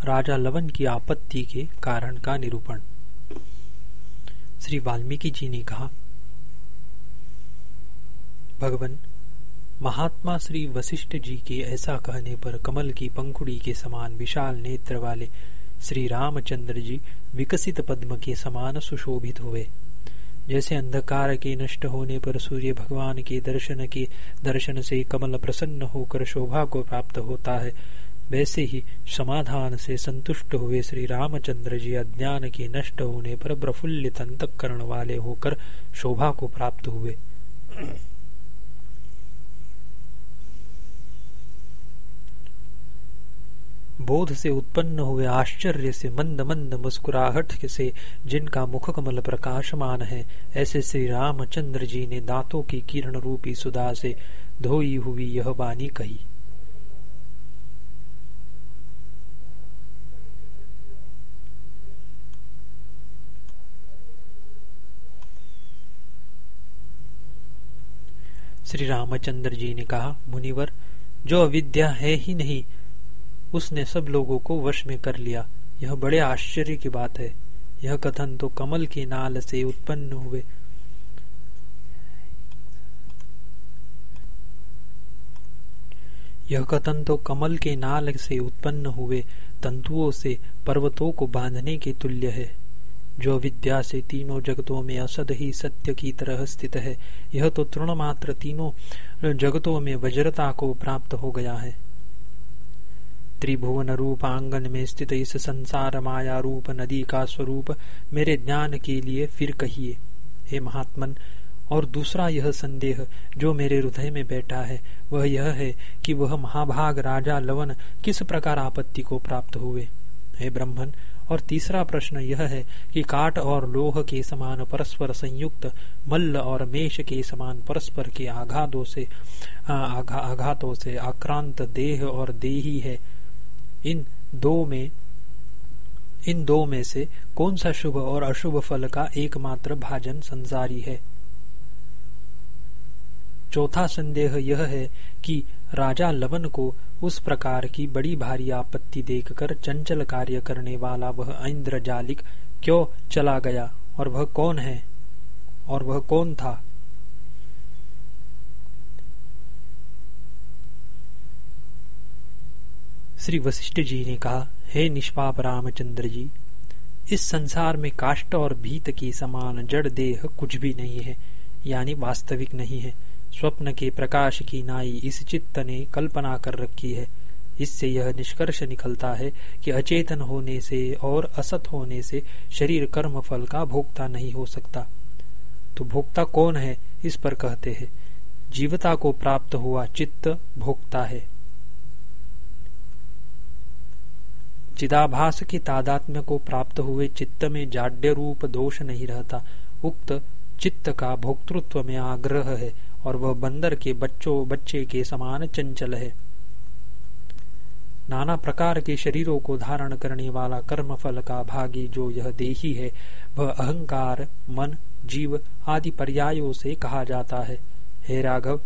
A: राजा लवन की आपत्ति के कारण का निरूपण। श्री वाल्मीकि जी ने कहा, भगवान, महात्मा श्री वशिष्ठ जी के ऐसा कहने पर कमल की पंखुड़ी के समान विशाल नेत्र वाले श्री रामचंद्र जी विकसित पद्म के समान सुशोभित हुए। जैसे अंधकार के नष्ट होने पर सूर्य भगवान के दर्शन के दर्शन से कमल प्रसन्न होकर शोभा को प्राप्त होता है वैसे ही समाधान से संतुष्ट हुए श्री रामचंद्र जी अज्ञान के नष्ट होने पर प्रफुल्लित अंतकरण वाले होकर शोभा को प्राप्त हुए। बोध से उत्पन्न हुए आश्चर्य से मंद मंद मुस्कुराहट से जिनका मुख कमल प्रकाशमान है, ऐसे श्री रामचंद्र जी ने दांतों की किरण रूपी सुधा से धोई हुई यह वाणी कही। श्री रामचंद्र जी ने कहा, मुनिवर, जो अविद्या है ही नहीं, उसने सब लोगों को वश में कर लिया। यह बड़े आश्चर्य की बात है। यह कथन तो कमल के नाल से उत्पन्न हुए। यह कथन तो कमल के नाल से उत्पन्न हुए तंतुओं से पर्वतों को बांधने के तुल्य है। जो विद्या से तीनों जगतों में असद ही सत्य की तरह स्थित है, यह तो तृण मात्र तीनों जगतों में वज्रता को प्राप्त हो गया है। त्रिभुवन रूप आँगन में स्थित इस संसार माया रूप नदी का स्वरूप मेरे ज्ञान के लिए फिर कहिए, हे महात्मन। और दूसरा यह संदेह जो मेरे हृदय में बैठा है, वह यह है कि वह महाभाग राजा लवन किस प्रकार आपत्ति को प्राप्त हुए। हे ब्रह्मन और तीसरा प्रश्न यह है कि काट और लोह के समान परस्पर संयुक्त मल्ल और मेष के समान परस्पर के आघातों से आघा, आघातों से आक्रांत देह और देही है। इन दो में इन दो में से कौन सा शुभ और अशुभ फल का एकमात्र भाजन संसारी है? चौथा संदेह यह है कि राजा लवन को उस प्रकार की बड़ी भारी आपत्ति देखकर चंचल कार्य करने वाला वह इंद्रजालिक क्यों चला गया और वह कौन है? और वह कौन था? श्री वशिष्ठ जी ने कहा, हे निष्पाप रामचंद्र जी, इस संसार में काष्ट और भीत की समान जड़ देह कुछ भी नहीं है, यानी वास्तविक नहीं है। स्वप्न के प्रकाश की नाई इस चित्त ने कल्पना कर रखी है। इससे यह निष्कर्ष निकलता है कि अचेतन होने से और असत होने से शरीर कर्म फल का भोक्ता नहीं हो सकता। तो भोक्ता कौन है? इस पर कहते हैं। जीवता को प्राप्त हुआ चित्त भोक्ता है। चिदाभास के तादात्म्य को प्राप्त हुए चित्त में जाड्य रूप दोष नहीं रहता। उक्त चित्त का भोक्तृत्व में आग्रह है। और वह बंदर के बच्चों, बच्चे के समान चंचल है। नाना प्रकार के शरीरों को धारण करने वाला कर्म फल का भागी जो यह देही है, वह अहंकार, मन, जीव आदि पर्यायों से कहा जाता है। हे राघव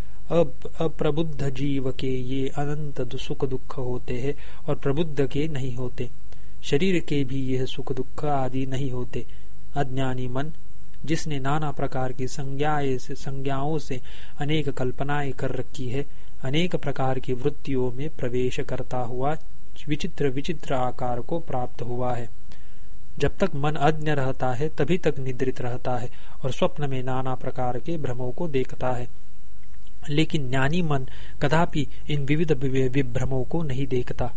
A: अप्रबुद्ध जीव के ये अनंत सुख दुख होते हैं और प्रबुद्ध के नहीं होते। शरीर के भी यह सुख दुख आदि नहीं होते। अज्ञानी मन जिसने नाना प्रकार की संज्ञाओं से अनेक कल्पनाएँ कर रखी है, अनेक प्रकार की वृत्तियों में प्रवेश करता हुआ विचित्र विचित्र आकार को प्राप्त हुआ है। जब तक मन अज्ञ रहता है, तभी तक निद्रित रहता है और स्वप्न में नाना प्रकार के भ्रमों को देखता है। लेकिन ज्ञानी मन कदापि इन विविध विभ्रमों को नहीं देखता।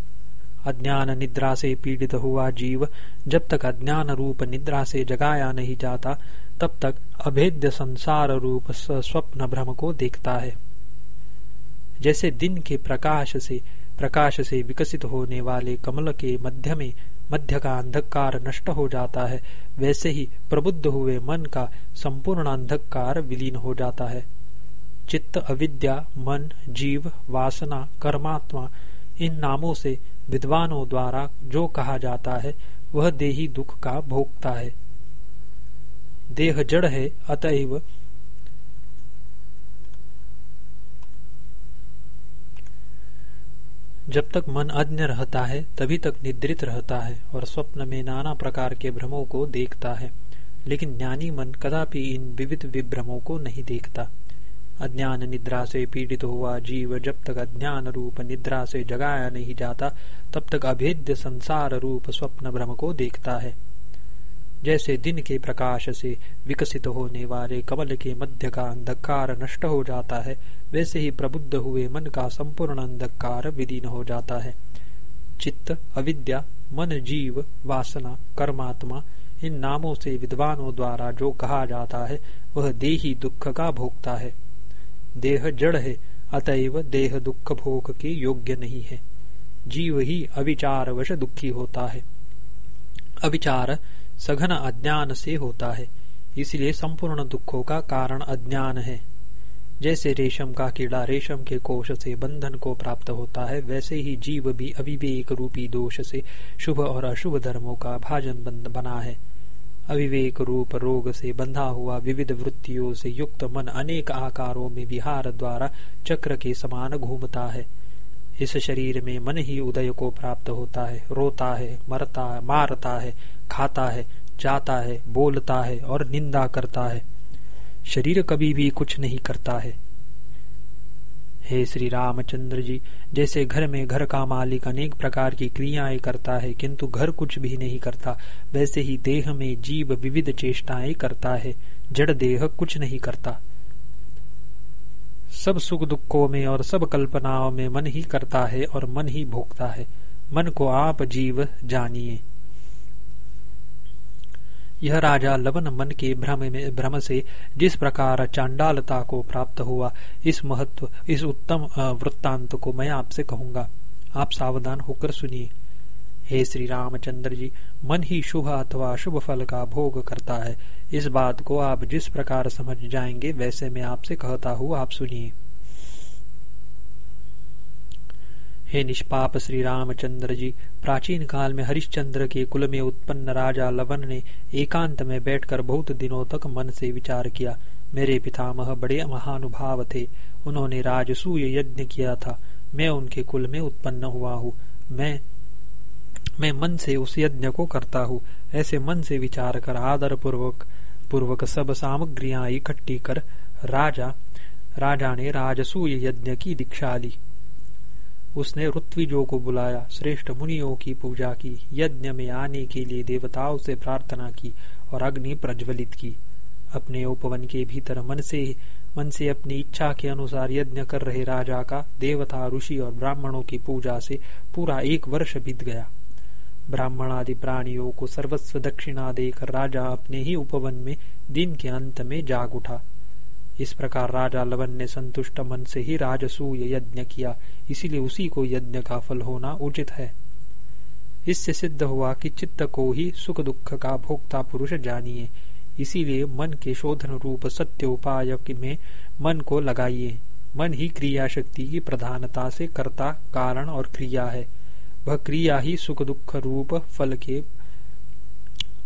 A: अज्ञान निद्रा से पीड़ित हुआ जीव जब तक अज्ञान रूप निद्रा से जगाया नहीं जाता तब तक अभेद्य संसार रूप स्वप्न भ्रम को देखता है। जैसे दिन के प्रकाश से प्रकाश से विकसित होने वाले कमल के मध्य में मध्य का अंधकार नष्ट हो जाता है, वैसे ही प्रबुद्ध हुए मन का संपूर्ण अंधकार विलीन हो जाता है। चित्त, अविद्या, मन, जीव, वासना, कर्मात्मा, इन नामों से विद्वानों द्वारा जो कहा जाता है, वह देही दुख का भोगता है। देह जड़ है, अतएव जब तक मन अज्ञ रहता है, तभी तक निद्रित रहता है और स्वप्न में नाना प्रकार के भ्रमों को देखता है। लेकिन ज्ञानी मन कदापि इन विविध विभ्रमों को नहीं देखता। अज्ञान निद्रा से पीड़ित हुआ जीव जब तक अज्ञान रूप निद्रा से जगाया नहीं जाता, तब तक अभेद्य संसार रूप स्वप्न भ्रम को देखता है। जैसे दिन के प्रकाश से विकसित होने वाले कमल के मध्य का अंधकार नष्ट हो जाता है, वैसे ही प्रबुद्ध हुए मन का संपूर्ण अंधकार विदीन हो जाता है। चित्त, अविद्या, मन, जीव, वासना, कर्मात्मा, इन नामों से विद्वानों द्वारा जो कहा जाता है, वह देही दुख का भोगता है। देह जड़ है, अतएव देह दुख भोग के योग्य नहीं है। जीव ही अविचार वश दुखी होता है। अविचार सघन अज्ञान से होता है। इसलिए संपूर्ण दुखों का कारण अज्ञान है। जैसे रेशम का कीड़ा रेशम के कोष से बंधन को प्राप्त होता है, वैसे ही जीव भी अविवेक रूपी दोष से शुभ और अशुभ धर्मों का भाजन बना है। अविवेक रूप रोग से बंधा हुआ विविध वृत्तियों से युक्त मन अनेक आकारों में विहार द्वारा चक्र के समान घूमता है। इस शरीर में मन ही उदय को प्राप्त होता है। रोता है, मरता है मारता है, खाता है, जाता है, बोलता है और निंदा करता है। शरीर कभी भी कुछ नहीं करता है। हे श्री रामचंद्र जी, जैसे घर में घर का मालिक अनेक प्रकार की क्रियाएँ करता है, किंतु घर कुछ भी नहीं करता, वैसे ही देह में जीव विविध चेष्टाएँ करता है, जड़ देह कुछ नहीं करता। सब सुख दुखों में और सब कल्पनाओं में मन ही करता है और मन ही भोगता है। मन को आप जीव जानिए। यह राजा लवन मन के भ्रम में, भ्रम से जिस प्रकार चांडालता को प्राप्त हुआ, इस महत्व, इस उत्तम वृत्तांत को मैं आपसे कहूँगा। आप सावधान होकर सुनिए। हे श्री रामचंद्र जी, मन ही शुभ अथवा शुभ फल का भोग करता है। इस बात को आप जिस प्रकार समझ जाएँगे, वैसे मैं आपसे कहता हूँ, आप सुनिए। हे निष्पाप श्री रामचंद्र जी, प्राचीन काल में हरिश्चंद्र के कुल में उत्पन्न राजा लवन ने एकांत में बैठकर बहुत दिनों तक मन से विचार किया। मेरे पितामह बड़े महानुभाव थे। उन्होंने राजसूय यज्ञ किया था। मैं उनके कुल में उत्पन्न हुआ हूँ। मैं मैं मन से उस यज्ञ को करता हूँ। ऐसे मन से विचार कर आदर पूर्वक पूर्वक सब सामग्रिया इकट्ठी कर, राजा राजा ने राजसूय यज्ञ की दीक्षा ली। उसने ऋत्विजों को बुलाया, श्रेष्ठ मुनियों की पूजा की, यज्ञ में आने के लिए देवताओं से प्रार्थना की और अग्नि प्रज्वलित की। अपने उपवन के भीतर मन से मन से अपनी इच्छा के अनुसार यज्ञ कर रहे राजा का देवता, ऋषि और ब्राह्मणों की पूजा से पूरा एक वर्ष बीत गया। ब्राह्मण आदि प्राणियों को सर्वस्व दक्षिणा देकर राजा अपने ही उपवन में दिन के अंत में जाग उठा। इस प्रकार राजा लवन ने संतुष्ट मन से ही राजसूय यज्ञ किया। इसीलिए उसी को यज्ञ का फल होना उचित है। इससे सिद्ध हुआ कि चित्त को ही सुख दुख का भोक्ता पुरुष जानिए। इसीलिए मन के शोधन रूप सत्य उपाय में मन को लगाइए। मन ही क्रिया शक्ति की प्रधानता से कर्ता, कारण और क्रिया है। वह क्रिया ही सुख दुख रूप फल के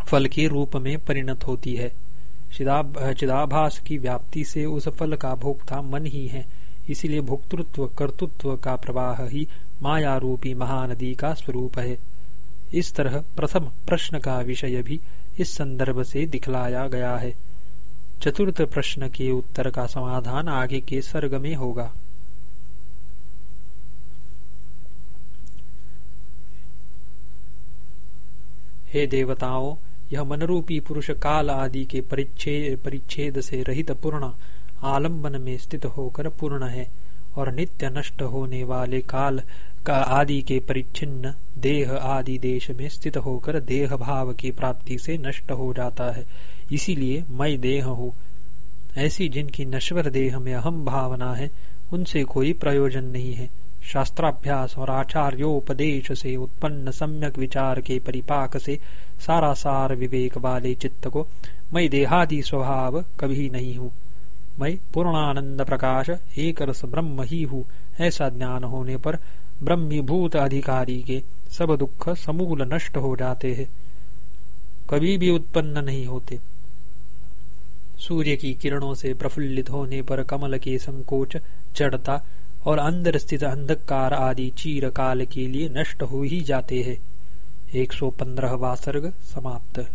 A: फल के रूप में परिणत होती है। चिदाभास की व्याप्ति से उस फल का भोक्ता मन ही है। इसीलिए भोक्तृत्व, कर्तृत्व का प्रवाह ही माया रूपी महानदी का स्वरूप है। इस तरह प्रथम प्रश्न का विषय भी इस संदर्भ से दिखलाया गया है। चतुर्थ प्रश्न के उत्तर का समाधान आगे के सर्ग में होगा। हे देवताओं, यह मनरूपी पुरुष काल आदि के परिच्छेद से रहित पूर्ण आलंबन में स्थित होकर पूर्ण है और नित्य नष्ट होने वाले काल का आदि के परिच्छिन्न देह आदि देश में स्थित होकर देह भाव की प्राप्ति से नष्ट हो जाता है। इसीलिए मैं देह हूँ। ऐसी जिनकी नश्वर देह में अहम भावना है, उनसे कोई प्रयोजन नहीं है। शास्त्राभ्यास और आचार्योपदेश से उत्पन्न सम्यक विचार के परिपाक से सारा सार विवेक वाले चित्त को मैं देहादि स्वभाव कभी नहीं हूँ मैं पूर्णानंद प्रकाश एक रस ब्रह्म ही हूँ ऐसा ज्ञान होने पर ब्रह्मीभूत अधिकारी के सब दुख समूल नष्ट हो जाते हैं। कभी भी उत्पन्न नहीं होते। सूर्य की किरणों से प्रफुल्लित होने पर कमल के संकोच जड़ता और अंदर स्थित अंधकार आदि चीर काल के लिए नष्ट हो ही जाते हैं। एक सौ पंद्रहवा सर्ग समाप्त।